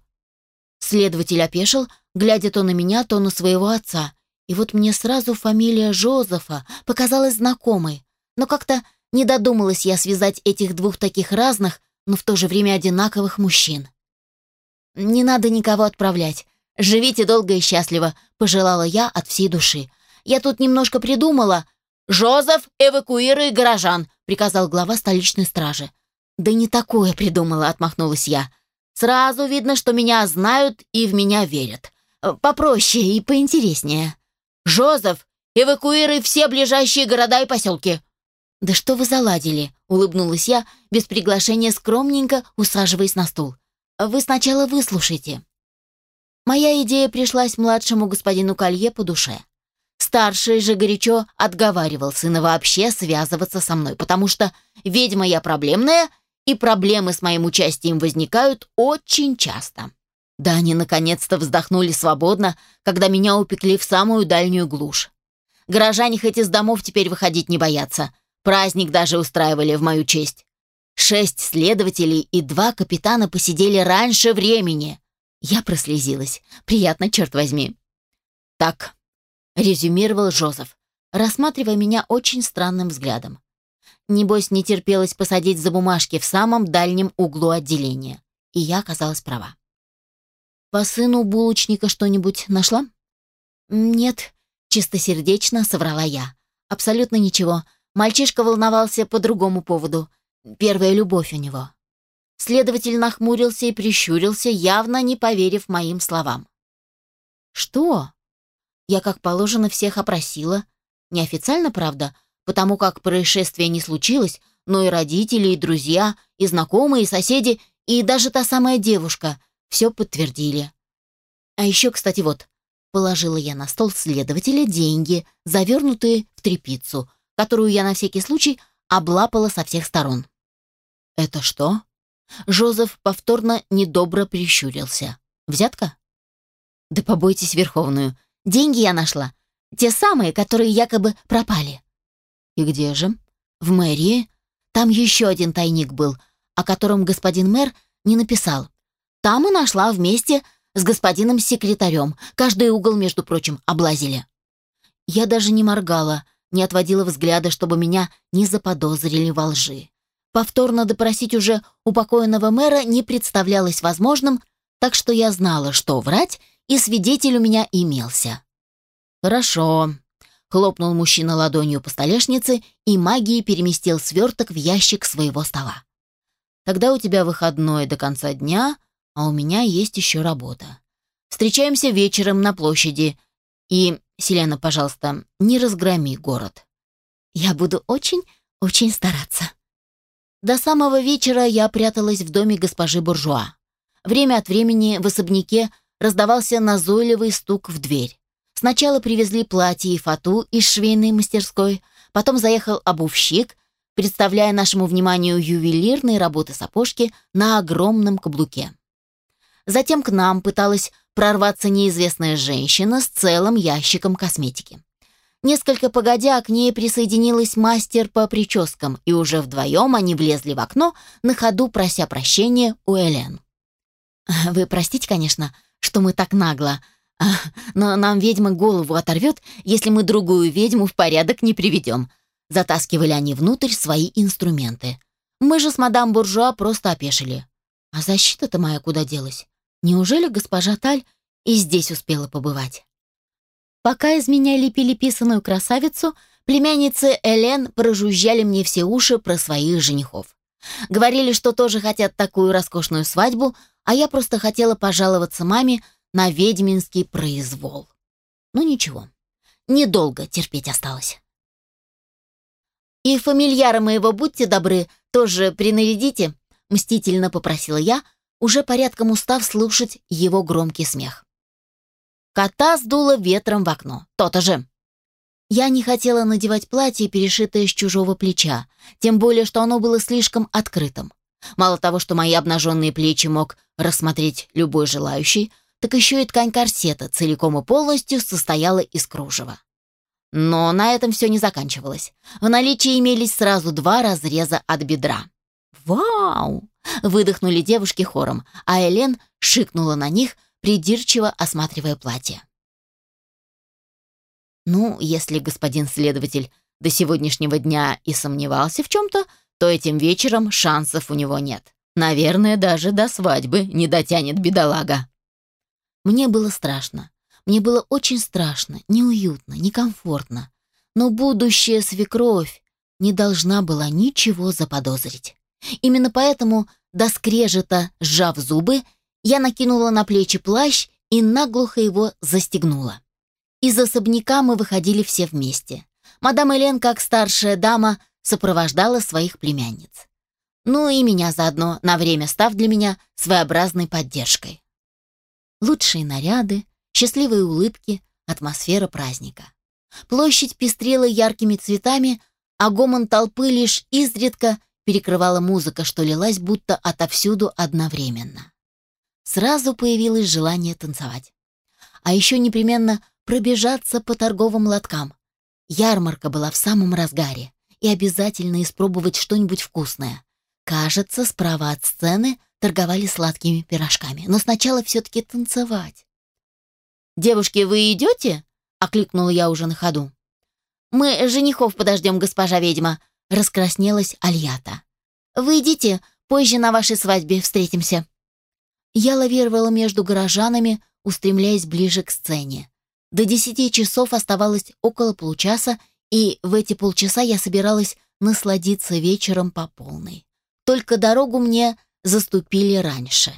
Следователь опешил, глядя то на меня, то на своего отца. И вот мне сразу фамилия Жозефа показалась знакомой, но как-то не додумалась я связать этих двух таких разных, но в то же время одинаковых мужчин. «Не надо никого отправлять. Живите долго и счастливо», — пожелала я от всей души. «Я тут немножко придумала». «Жозеф, эвакуируй горожан», — приказал глава столичной стражи. «Да не такое придумала», — отмахнулась я. Сразу видно, что меня знают и в меня верят. Э, попроще и поинтереснее. «Жозеф, эвакуируй все ближайшие города и поселки!» «Да что вы заладили?» — улыбнулась я, без приглашения скромненько усаживаясь на стул. «Вы сначала выслушайте». Моя идея пришлась младшему господину Колье по душе. Старший же горячо отговаривал сына вообще связываться со мной, потому что ведьма я проблемная — и проблемы с моим участием возникают очень часто. Да они наконец-то вздохнули свободно, когда меня упекли в самую дальнюю глушь. Горожане хоть из домов теперь выходить не боятся. Праздник даже устраивали в мою честь. Шесть следователей и два капитана посидели раньше времени. Я прослезилась. Приятно, черт возьми. Так, резюмировал Жозеф, рассматривая меня очень странным взглядом. Небось, не терпелось посадить за бумажки в самом дальнем углу отделения. И я оказалась права. «По сыну булочника что-нибудь нашла?» «Нет», — чистосердечно соврала я. «Абсолютно ничего. Мальчишка волновался по другому поводу. Первая любовь у него». Следователь нахмурился и прищурился, явно не поверив моим словам. «Что?» Я, как положено, всех опросила. Неофициально, правда, — потому как происшествия не случилось, но и родители, и друзья, и знакомые, и соседи, и даже та самая девушка все подтвердили. А еще, кстати, вот, положила я на стол следователя деньги, завернутые в тряпицу, которую я на всякий случай облапала со всех сторон. «Это что?» Жозеф повторно недобро прищурился. «Взятка?» «Да побойтесь Верховную. Деньги я нашла. Те самые, которые якобы пропали. И где же? В мэрии. Там еще один тайник был, о котором господин мэр не написал. Там и нашла вместе с господином секретарем. Каждый угол, между прочим, облазили. Я даже не моргала, не отводила взгляда, чтобы меня не заподозрили во лжи. Повторно допросить уже упокоенного мэра не представлялось возможным, так что я знала, что врать, и свидетель у меня имелся. «Хорошо. Хлопнул мужчина ладонью по столешнице и магией переместил сверток в ящик своего стола. Тогда у тебя выходной до конца дня, а у меня есть еще работа. Встречаемся вечером на площади. И, Селена, пожалуйста, не разгроми город. Я буду очень, очень стараться. До самого вечера я пряталась в доме госпожи Буржуа. Время от времени в особняке раздавался назойливый стук в дверь. Сначала привезли платье и фату из швейной мастерской, потом заехал обувщик, представляя нашему вниманию ювелирные работы сапожки на огромном каблуке. Затем к нам пыталась прорваться неизвестная женщина с целым ящиком косметики. Несколько погодя, к ней присоединилась мастер по прическам, и уже вдвоем они влезли в окно, на ходу прося прощения у Элен. (laughs) «Вы простите, конечно, что мы так нагло, но нам ведьма голову оторвет, если мы другую ведьму в порядок не приведем. Затаскивали они внутрь свои инструменты. Мы же с мадам Буржуа просто опешили. А защита-то моя куда делась? Неужели госпожа Таль и здесь успела побывать? Пока из меня лепили писаную красавицу, племянницы Элен прожужжали мне все уши про своих женихов. Говорили, что тоже хотят такую роскошную свадьбу, а я просто хотела пожаловаться маме на ведьминский произвол. Ну ничего, недолго терпеть осталось. «И фамильяра моего, будьте добры, тоже принарядите», — мстительно попросила я, уже порядком устав слушать его громкий смех. Кота сдуло ветром в окно. То-то же. Я не хотела надевать платье, перешитое с чужого плеча, тем более, что оно было слишком открытым. Мало того, что мои обнаженные плечи мог рассмотреть любой желающий, так еще и ткань корсета целиком и полностью состояла из кружева. Но на этом все не заканчивалось. В наличии имелись сразу два разреза от бедра. «Вау!» — выдохнули девушки хором, а Элен шикнула на них, придирчиво осматривая платье. «Ну, если господин следователь до сегодняшнего дня и сомневался в чем-то, то этим вечером шансов у него нет. Наверное, даже до свадьбы не дотянет бедолага». Мне было страшно. Мне было очень страшно, неуютно, некомфортно. Но будущая свекровь не должна была ничего заподозрить. Именно поэтому, до скрежета сжав зубы, я накинула на плечи плащ и наглухо его застегнула. Из особняка мы выходили все вместе. Мадам Элен, как старшая дама, сопровождала своих племянниц. Ну и меня заодно, на время став для меня своеобразной поддержкой. Лучшие наряды, счастливые улыбки, атмосфера праздника. Площадь пестрела яркими цветами, а гомон толпы лишь изредка перекрывала музыка, что лилась будто отовсюду одновременно. Сразу появилось желание танцевать. А еще непременно пробежаться по торговым лоткам. Ярмарка была в самом разгаре, и обязательно испробовать что-нибудь вкусное. Кажется, справа от сцены торговали сладкими пирожками, но сначала все-таки танцевать. «Девушки, вы идете?» — окликнула я уже на ходу. «Мы женихов подождем, госпожа ведьма», — раскраснелась Альята. «Вы идите, позже на вашей свадьбе встретимся». Я лавировала между горожанами, устремляясь ближе к сцене. До десяти часов оставалось около получаса, и в эти полчаса я собиралась насладиться вечером по полной. Только дорогу мне заступили раньше.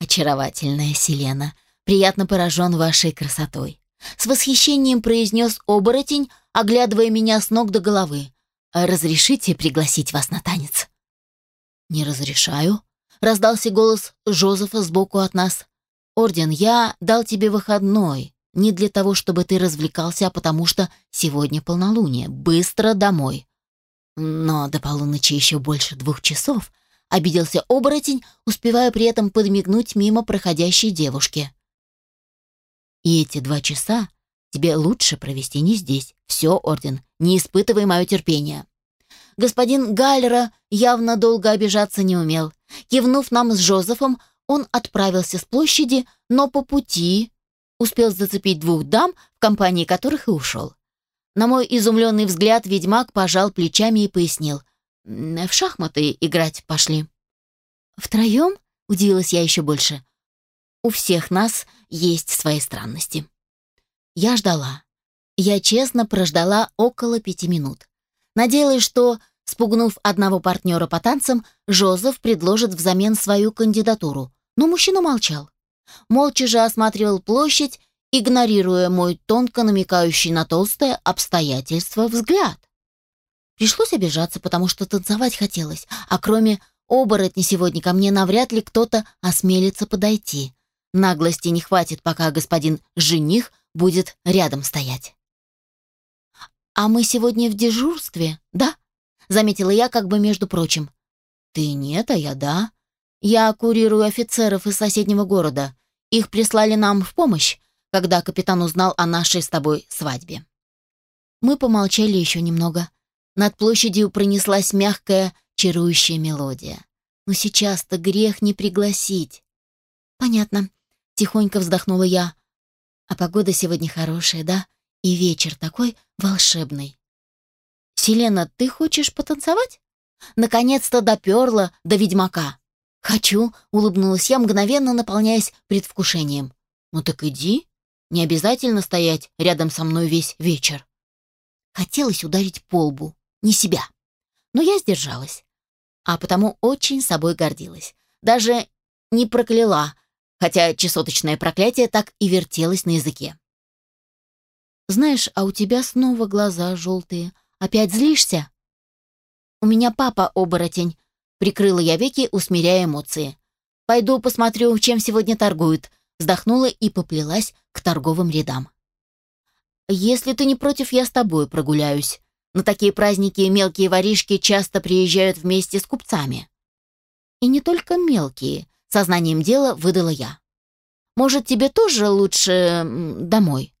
«Очаровательная Селена, приятно поражен вашей красотой», — с восхищением произнес оборотень, оглядывая меня с ног до головы. «Разрешите пригласить вас на танец?» «Не разрешаю», — раздался голос Жозефа сбоку от нас. «Орден, я дал тебе выходной, не для того, чтобы ты развлекался, а потому что сегодня полнолуние. Быстро домой». «Но до полуночи еще больше двух часов», — обиделся оборотень, успевая при этом подмигнуть мимо проходящей девушки. «И эти два часа тебе лучше провести не здесь. Все, Орден, не испытывай мое терпение». Господин Гальера явно долго обижаться не умел. Кивнув нам с Жозефом, он отправился с площади, но по пути успел зацепить двух дам, в компании которых и ушел. На мой изумленный взгляд ведьмак пожал плечами и пояснил. В шахматы играть пошли. Втроем? Удивилась я еще больше. У всех нас есть свои странности. Я ждала. Я честно прождала около пяти минут. Надеялась, что, спугнув одного партнера по танцам, Жозеф предложит взамен свою кандидатуру, но мужчина молчал. Молча же осматривал площадь, игнорируя мой тонко намекающий на толстое обстоятельство взгляд. Пришлось обижаться, потому что танцевать хотелось, а кроме оборотни сегодня ко мне навряд ли кто-то осмелится подойти. Наглости не хватит, пока господин жених будет рядом стоять. «А мы сегодня в дежурстве, да?» — заметила я как бы между прочим. «Ты нет, а я да. Я курирую офицеров из соседнего города. Их прислали нам в помощь, когда капитан узнал о нашей с тобой свадьбе». Мы помолчали еще немного. Над площадью пронеслась мягкая, чарующая мелодия. Но сейчас-то грех не пригласить. «Понятно», — тихонько вздохнула я. «А погода сегодня хорошая, да? И вечер такой волшебный». «Селена, ты хочешь потанцевать?» Наконец-то доперла до ведьмака. «Хочу», — улыбнулась я, мгновенно наполняясь предвкушением. «Ну так иди. Не обязательно стоять рядом со мной весь вечер». Хотелось ударить по лбу, не себя. Но я сдержалась. А потому очень собой гордилась. Даже не прокляла, хотя чесоточное проклятие так и вертелось на языке. «Знаешь, а у тебя снова глаза желтые. Опять злишься?» «У меня папа оборотень», — прикрыла я веки, усмиряя эмоции. «Пойду посмотрю, чем сегодня торгуют», — вздохнула и поплелась к торговым рядам. «Если ты не против, я с тобой прогуляюсь. На такие праздники мелкие воришки часто приезжают вместе с купцами». «И не только мелкие», — сознанием дела выдала я. «Может, тебе тоже лучше домой?»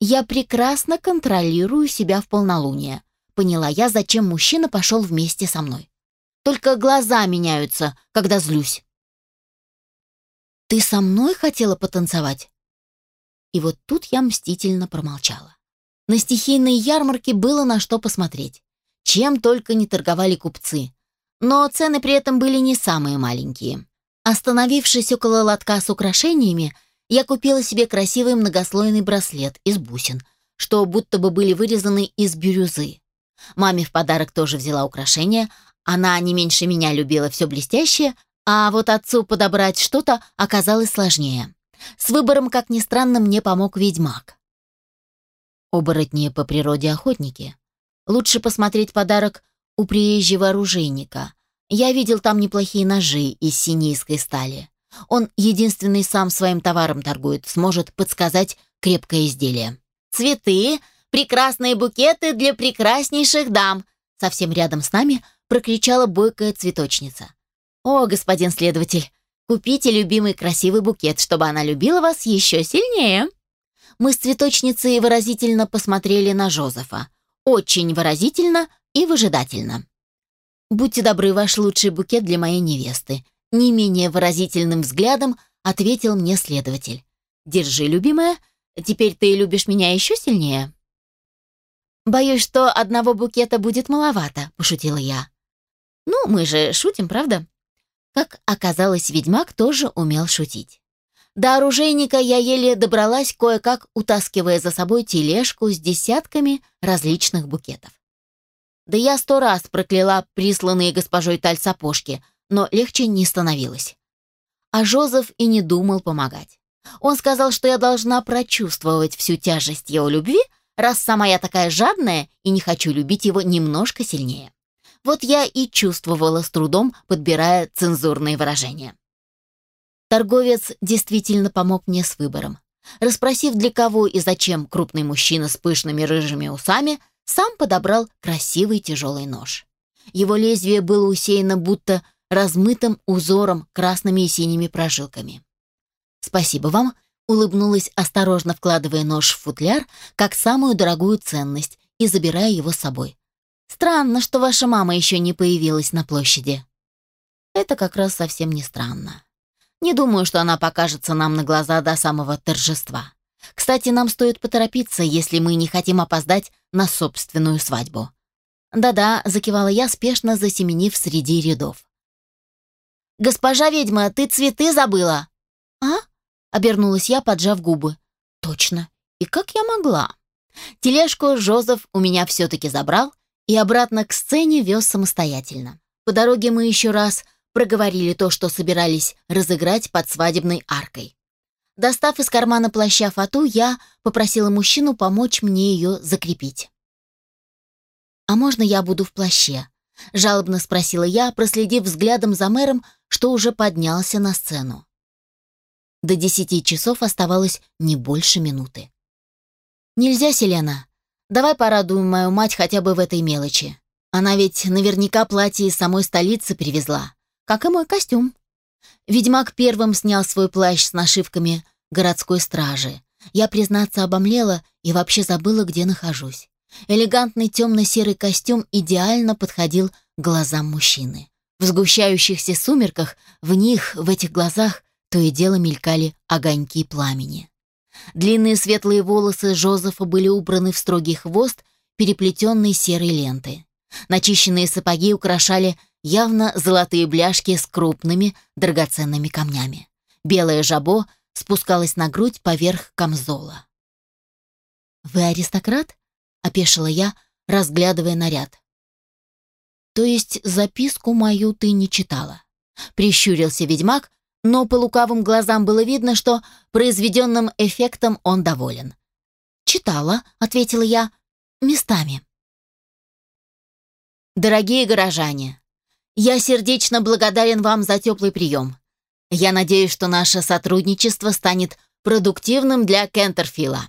«Я прекрасно контролирую себя в полнолуние», — поняла я, зачем мужчина пошел вместе со мной. «Только глаза меняются, когда злюсь». «Ты со мной хотела потанцевать?» И вот тут я мстительно промолчала. На стихийной ярмарке было на что посмотреть. Чем только не торговали купцы. Но цены при этом были не самые маленькие. Остановившись около лотка с украшениями, я купила себе красивый многослойный браслет из бусин, что будто бы были вырезаны из бирюзы. Маме в подарок тоже взяла украшения. Она не меньше меня любила все блестящее, а вот отцу подобрать что-то оказалось сложнее. С выбором, как ни странно, мне помог ведьмак. Оборотни по природе охотники. Лучше посмотреть подарок у приезжего оружейника. Я видел там неплохие ножи из синейской стали. Он единственный сам своим товаром торгует, сможет подсказать крепкое изделие. «Цветы! Прекрасные букеты для прекраснейших дам!» Совсем рядом с нами прокричала бойкая цветочница. «О, господин следователь, купите любимый красивый букет, чтобы она любила вас еще сильнее!» Мы с цветочницей выразительно посмотрели на Жозефа. Очень выразительно и выжидательно. «Будьте добры, ваш лучший букет для моей невесты», не менее выразительным взглядом ответил мне следователь. «Держи, любимая, теперь ты любишь меня еще сильнее?» «Боюсь, что одного букета будет маловато», — пошутила я. «Ну, мы же шутим, правда?» Как оказалось, ведьмак тоже умел шутить. До оружейника я еле добралась, кое-как утаскивая за собой тележку с десятками различных букетов. Да я сто раз прокляла присланные госпожой Таль сапожки, но легче не становилось. А Жозеф и не думал помогать. Он сказал, что я должна прочувствовать всю тяжесть его любви, раз сама я такая жадная и не хочу любить его немножко сильнее. Вот я и чувствовала с трудом, подбирая цензурные выражения. Торговец действительно помог мне с выбором. Распросив, для кого и зачем крупный мужчина с пышными рыжими усами, сам подобрал красивый тяжелый нож. Его лезвие было усеяно будто размытым узором красными и синими прожилками. «Спасибо вам», — улыбнулась, осторожно вкладывая нож в футляр, как самую дорогую ценность, и забирая его с собой. «Странно, что ваша мама еще не появилась на площади». «Это как раз совсем не странно. Не думаю, что она покажется нам на глаза до самого торжества. Кстати, нам стоит поторопиться, если мы не хотим опоздать на собственную свадьбу». «Да-да», — закивала я, спешно засеменив среди рядов. «Госпожа ведьма, ты цветы забыла!» «А?» — обернулась я, поджав губы. «Точно. И как я могла?» Тележку Жозеф у меня все-таки забрал и обратно к сцене вез самостоятельно. По дороге мы еще раз проговорили то, что собирались разыграть под свадебной аркой. Достав из кармана плаща фату, я попросила мужчину помочь мне ее закрепить. «А можно я буду в плаще?» — жалобно спросила я, проследив взглядом за мэром, что уже поднялся на сцену. До десяти часов оставалось не больше минуты. «Нельзя, Селена. Давай порадуем мою мать хотя бы в этой мелочи. Она ведь наверняка платье из самой столицы привезла, как и мой костюм». Ведьмак первым снял свой плащ с нашивками городской стражи. Я, признаться, обомлела и вообще забыла, где нахожусь. Элегантный темно-серый костюм идеально подходил глазам мужчины. В сгущающихся сумерках в них, в этих глазах, то и дело мелькали огоньки пламени. Длинные светлые волосы Жозефа были убраны в строгий хвост, переплетенный серой ленты. Начищенные сапоги украшали явно золотые бляшки с крупными драгоценными камнями. Белое жабо спускалось на грудь поверх камзола. «Вы аристократ?» — опешила я, разглядывая наряд. «То есть записку мою ты не читала?» Прищурился ведьмак, но по лукавым глазам было видно, что произведенным эффектом он доволен. «Читала», — ответила я, — «местами». «Дорогие горожане, я сердечно благодарен вам за теплый прием. Я надеюсь, что наше сотрудничество станет продуктивным для Кентерфилла.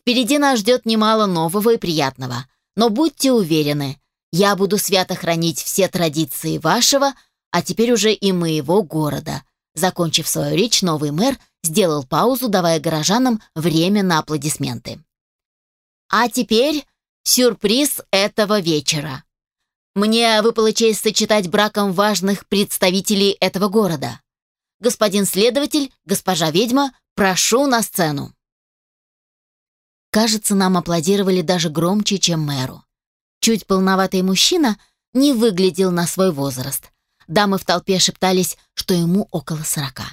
Впереди нас ждет немало нового и приятного, но будьте уверены, я буду свято хранить все традиции вашего, а теперь уже и моего города, Закончив свою речь, новый мэр сделал паузу, давая горожанам время на аплодисменты. А теперь сюрприз этого вечера. Мне выпала честь сочетать браком важных представителей этого города. Господин следователь, госпожа ведьма, прошу на сцену. Кажется, нам аплодировали даже громче, чем мэру. Чуть полноватый мужчина не выглядел на свой возраст, Дамы в толпе шептались, что ему около сорока.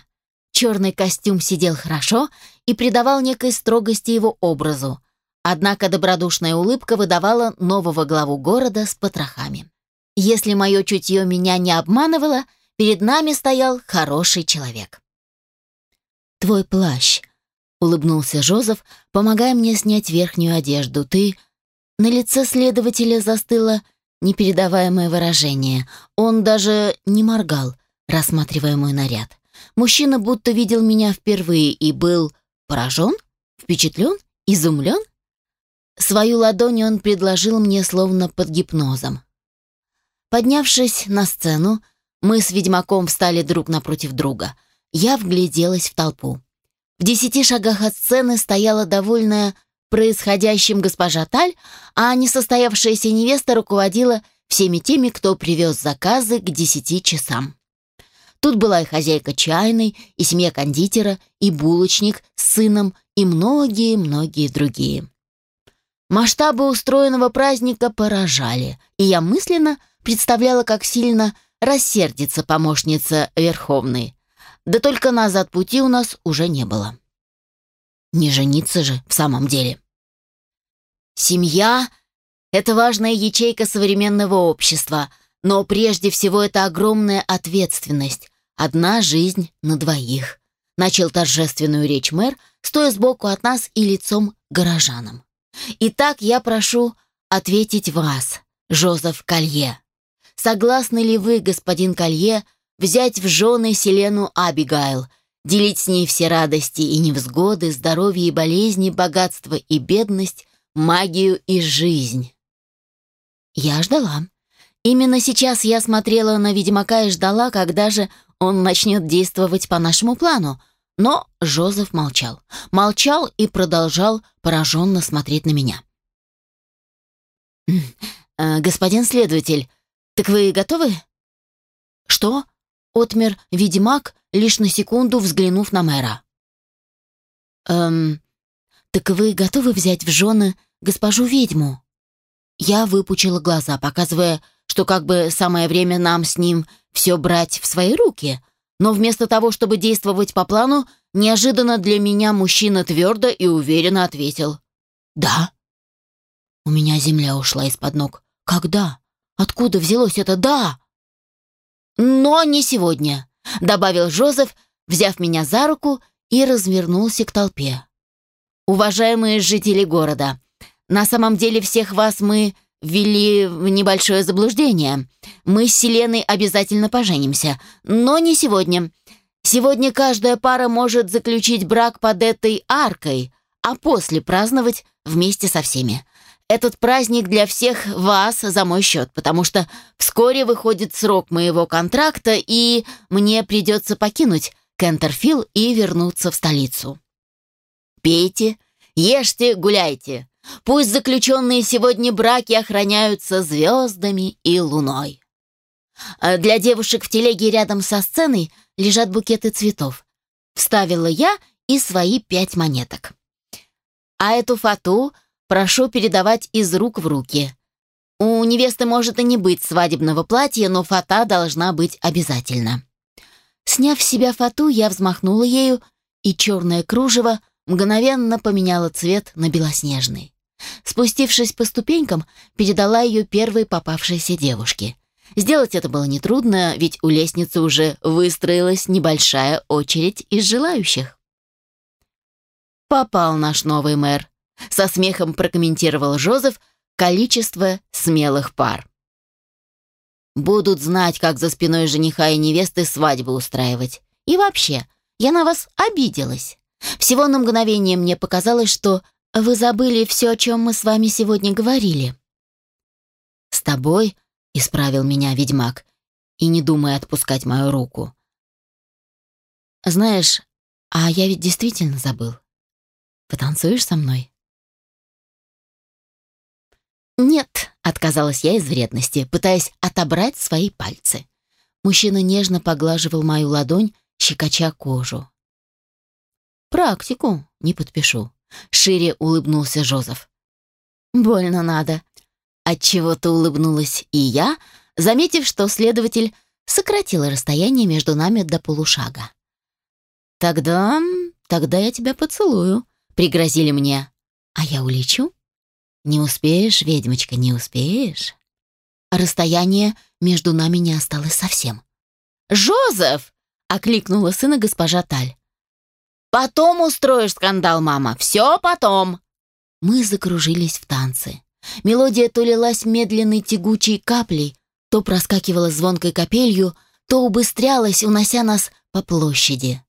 Черный костюм сидел хорошо и придавал некой строгости его образу. Однако добродушная улыбка выдавала нового главу города с потрохами. Если мое чутье меня не обманывало, перед нами стоял хороший человек. «Твой плащ», — улыбнулся Жозеф, помогая мне снять верхнюю одежду. «Ты...» На лице следователя застыло непередаваемое выражение. Он даже не моргал, рассматривая мой наряд. Мужчина будто видел меня впервые и был поражен, впечатлен, изумлен. Свою ладонь он предложил мне словно под гипнозом. Поднявшись на сцену, мы с ведьмаком встали друг напротив друга. Я вгляделась в толпу. В десяти шагах от сцены стояла довольная происходящим госпожа Таль, а несостоявшаяся невеста руководила всеми теми, кто привез заказы к десяти часам. Тут была и хозяйка чайной, и семья кондитера, и булочник с сыном, и многие-многие другие. Масштабы устроенного праздника поражали, и я мысленно представляла, как сильно рассердится помощница Верховной. Да только назад пути у нас уже не было. Не жениться же в самом деле. Семья — это важная ячейка современного общества, но прежде всего это огромная ответственность. Одна жизнь на двоих. Начал торжественную речь мэр, стоя сбоку от нас и лицом горожанам. Итак, я прошу ответить вас, Жозеф Колье. Согласны ли вы, господин Колье, взять в жены Селену Абигайл — делить с ней все радости и невзгоды, здоровье и болезни, богатство и бедность, магию и жизнь. Я ждала. Именно сейчас я смотрела на Ведьмака и ждала, когда же он начнет действовать по нашему плану. Но Жозеф молчал. Молчал и продолжал пораженно смотреть на меня. «Э, «Господин следователь, так вы готовы?» «Что?» — отмер Ведьмак, лишь на секунду взглянув на мэра. «Эм, так вы готовы взять в жены госпожу-ведьму?» Я выпучила глаза, показывая, что как бы самое время нам с ним все брать в свои руки, но вместо того, чтобы действовать по плану, неожиданно для меня мужчина твердо и уверенно ответил «Да». У меня земля ушла из-под ног. Когда? Откуда взялось это «да»? «Но не сегодня», — добавил Жозеф, взяв меня за руку и развернулся к толпе. «Уважаемые жители города, на самом деле всех вас мы ввели в небольшое заблуждение. Мы с Селеной обязательно поженимся, но не сегодня. Сегодня каждая пара может заключить брак под этой аркой, а после праздновать вместе со всеми. Этот праздник для всех вас за мой счет, потому что вскоре выходит срок моего контракта, и мне придется покинуть Кентерфилл и вернуться в столицу. Пейте, ешьте, гуляйте. Пусть заключенные сегодня браки охраняются звездами и луной. А для девушек в телеге рядом со сценой лежат букеты цветов. Вставила я и свои пять монеток. А эту фату прошу передавать из рук в руки. У невесты может и не быть свадебного платья, но фата должна быть обязательно. Сняв с себя фату, я взмахнула ею, и черное кружево мгновенно поменяло цвет на белоснежный. Спустившись по ступенькам, передала ее первой попавшейся девушке. Сделать это было нетрудно, ведь у лестницы уже выстроилась небольшая очередь из желающих. «Попал наш новый мэр», — со смехом прокомментировал Жозеф количество смелых пар. «Будут знать, как за спиной жениха и невесты свадьбу устраивать. И вообще, я на вас обиделась. Всего на мгновение мне показалось, что вы забыли все, о чем мы с вами сегодня говорили». «С тобой?» — исправил меня ведьмак, и не думая отпускать мою руку. «Знаешь, а я ведь действительно забыл. Потанцуешь со мной?» «Нет», — отказалась я из вредности, пытаясь отобрать свои пальцы. Мужчина нежно поглаживал мою ладонь, щекоча кожу. «Практику не подпишу», — шире улыбнулся Жозеф. «Больно надо». Отчего-то улыбнулась и я, заметив, что следователь сократил расстояние между нами до полушага. «Тогда... тогда я тебя поцелую», — пригрозили мне. «А я улечу?» «Не успеешь, ведьмочка, не успеешь?» Расстояние между нами не осталось совсем. «Жозеф!» — окликнула сына госпожа Таль. «Потом устроишь скандал, мама, все потом!» Мы закружились в танце. Мелодия то лилась медленной тягучей каплей, то проскакивала звонкой капелью, то убыстрялась, унося нас по площади.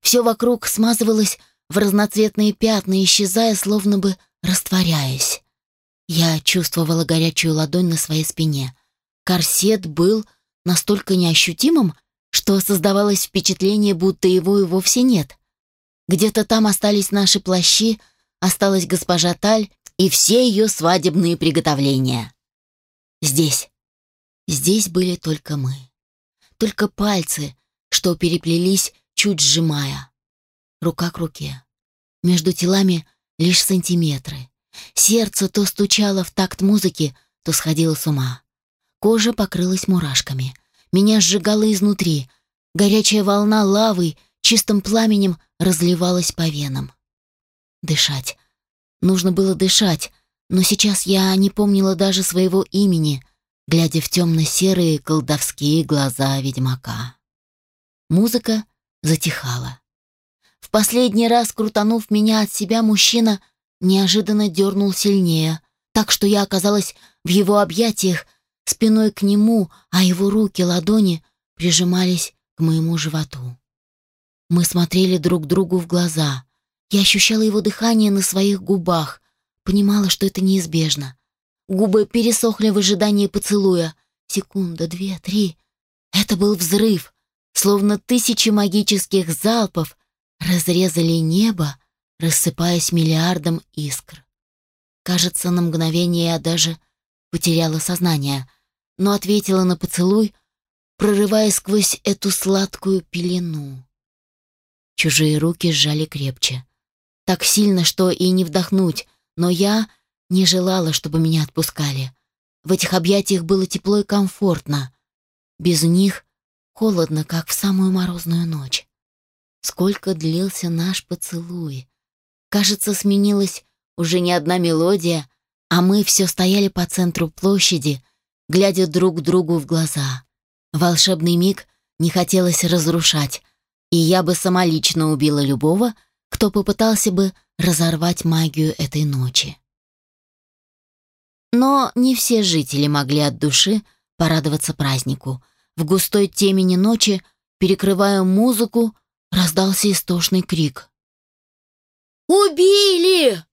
Все вокруг смазывалось в разноцветные пятна, исчезая, словно бы растворяясь. Я чувствовала горячую ладонь на своей спине. Корсет был настолько неощутимым, что создавалось впечатление, будто его и вовсе нет. Где-то там остались наши плащи, осталась госпожа Таль и все ее свадебные приготовления. Здесь, здесь были только мы. Только пальцы, что переплелись, чуть сжимая. Рука к руке. Между телами лишь сантиметры. Сердце то стучало в такт музыки, то сходило с ума. Кожа покрылась мурашками. Меня сжигало изнутри. Горячая волна лавы чистым пламенем разливалась по венам. Дышать. Нужно было дышать, но сейчас я не помнила даже своего имени, глядя в темно-серые колдовские глаза ведьмака. Музыка затихала. В последний раз, крутанув меня от себя, мужчина — неожиданно дернул сильнее, так что я оказалась в его объятиях, спиной к нему, а его руки, ладони прижимались к моему животу. Мы смотрели друг другу в глаза. Я ощущала его дыхание на своих губах, понимала, что это неизбежно. Губы пересохли в ожидании поцелуя. Секунда, две, три. Это был взрыв, словно тысячи магических залпов разрезали небо, рассыпаясь миллиардом искр. Кажется, на мгновение я даже потеряла сознание, но ответила на поцелуй, прорываясь сквозь эту сладкую пелену. Чужие руки сжали крепче. Так сильно, что и не вдохнуть, но я не желала, чтобы меня отпускали. В этих объятиях было тепло и комфортно. Без них холодно, как в самую морозную ночь. Сколько длился наш поцелуй. Кажется, сменилась уже не одна мелодия, а мы все стояли по центру площади, глядя друг другу в глаза. Волшебный миг не хотелось разрушать, и я бы сама лично убила любого, кто попытался бы разорвать магию этой ночи. Но не все жители могли от души порадоваться празднику. В густой темени ночи, перекрывая музыку, раздался истошный крик. «Убили!»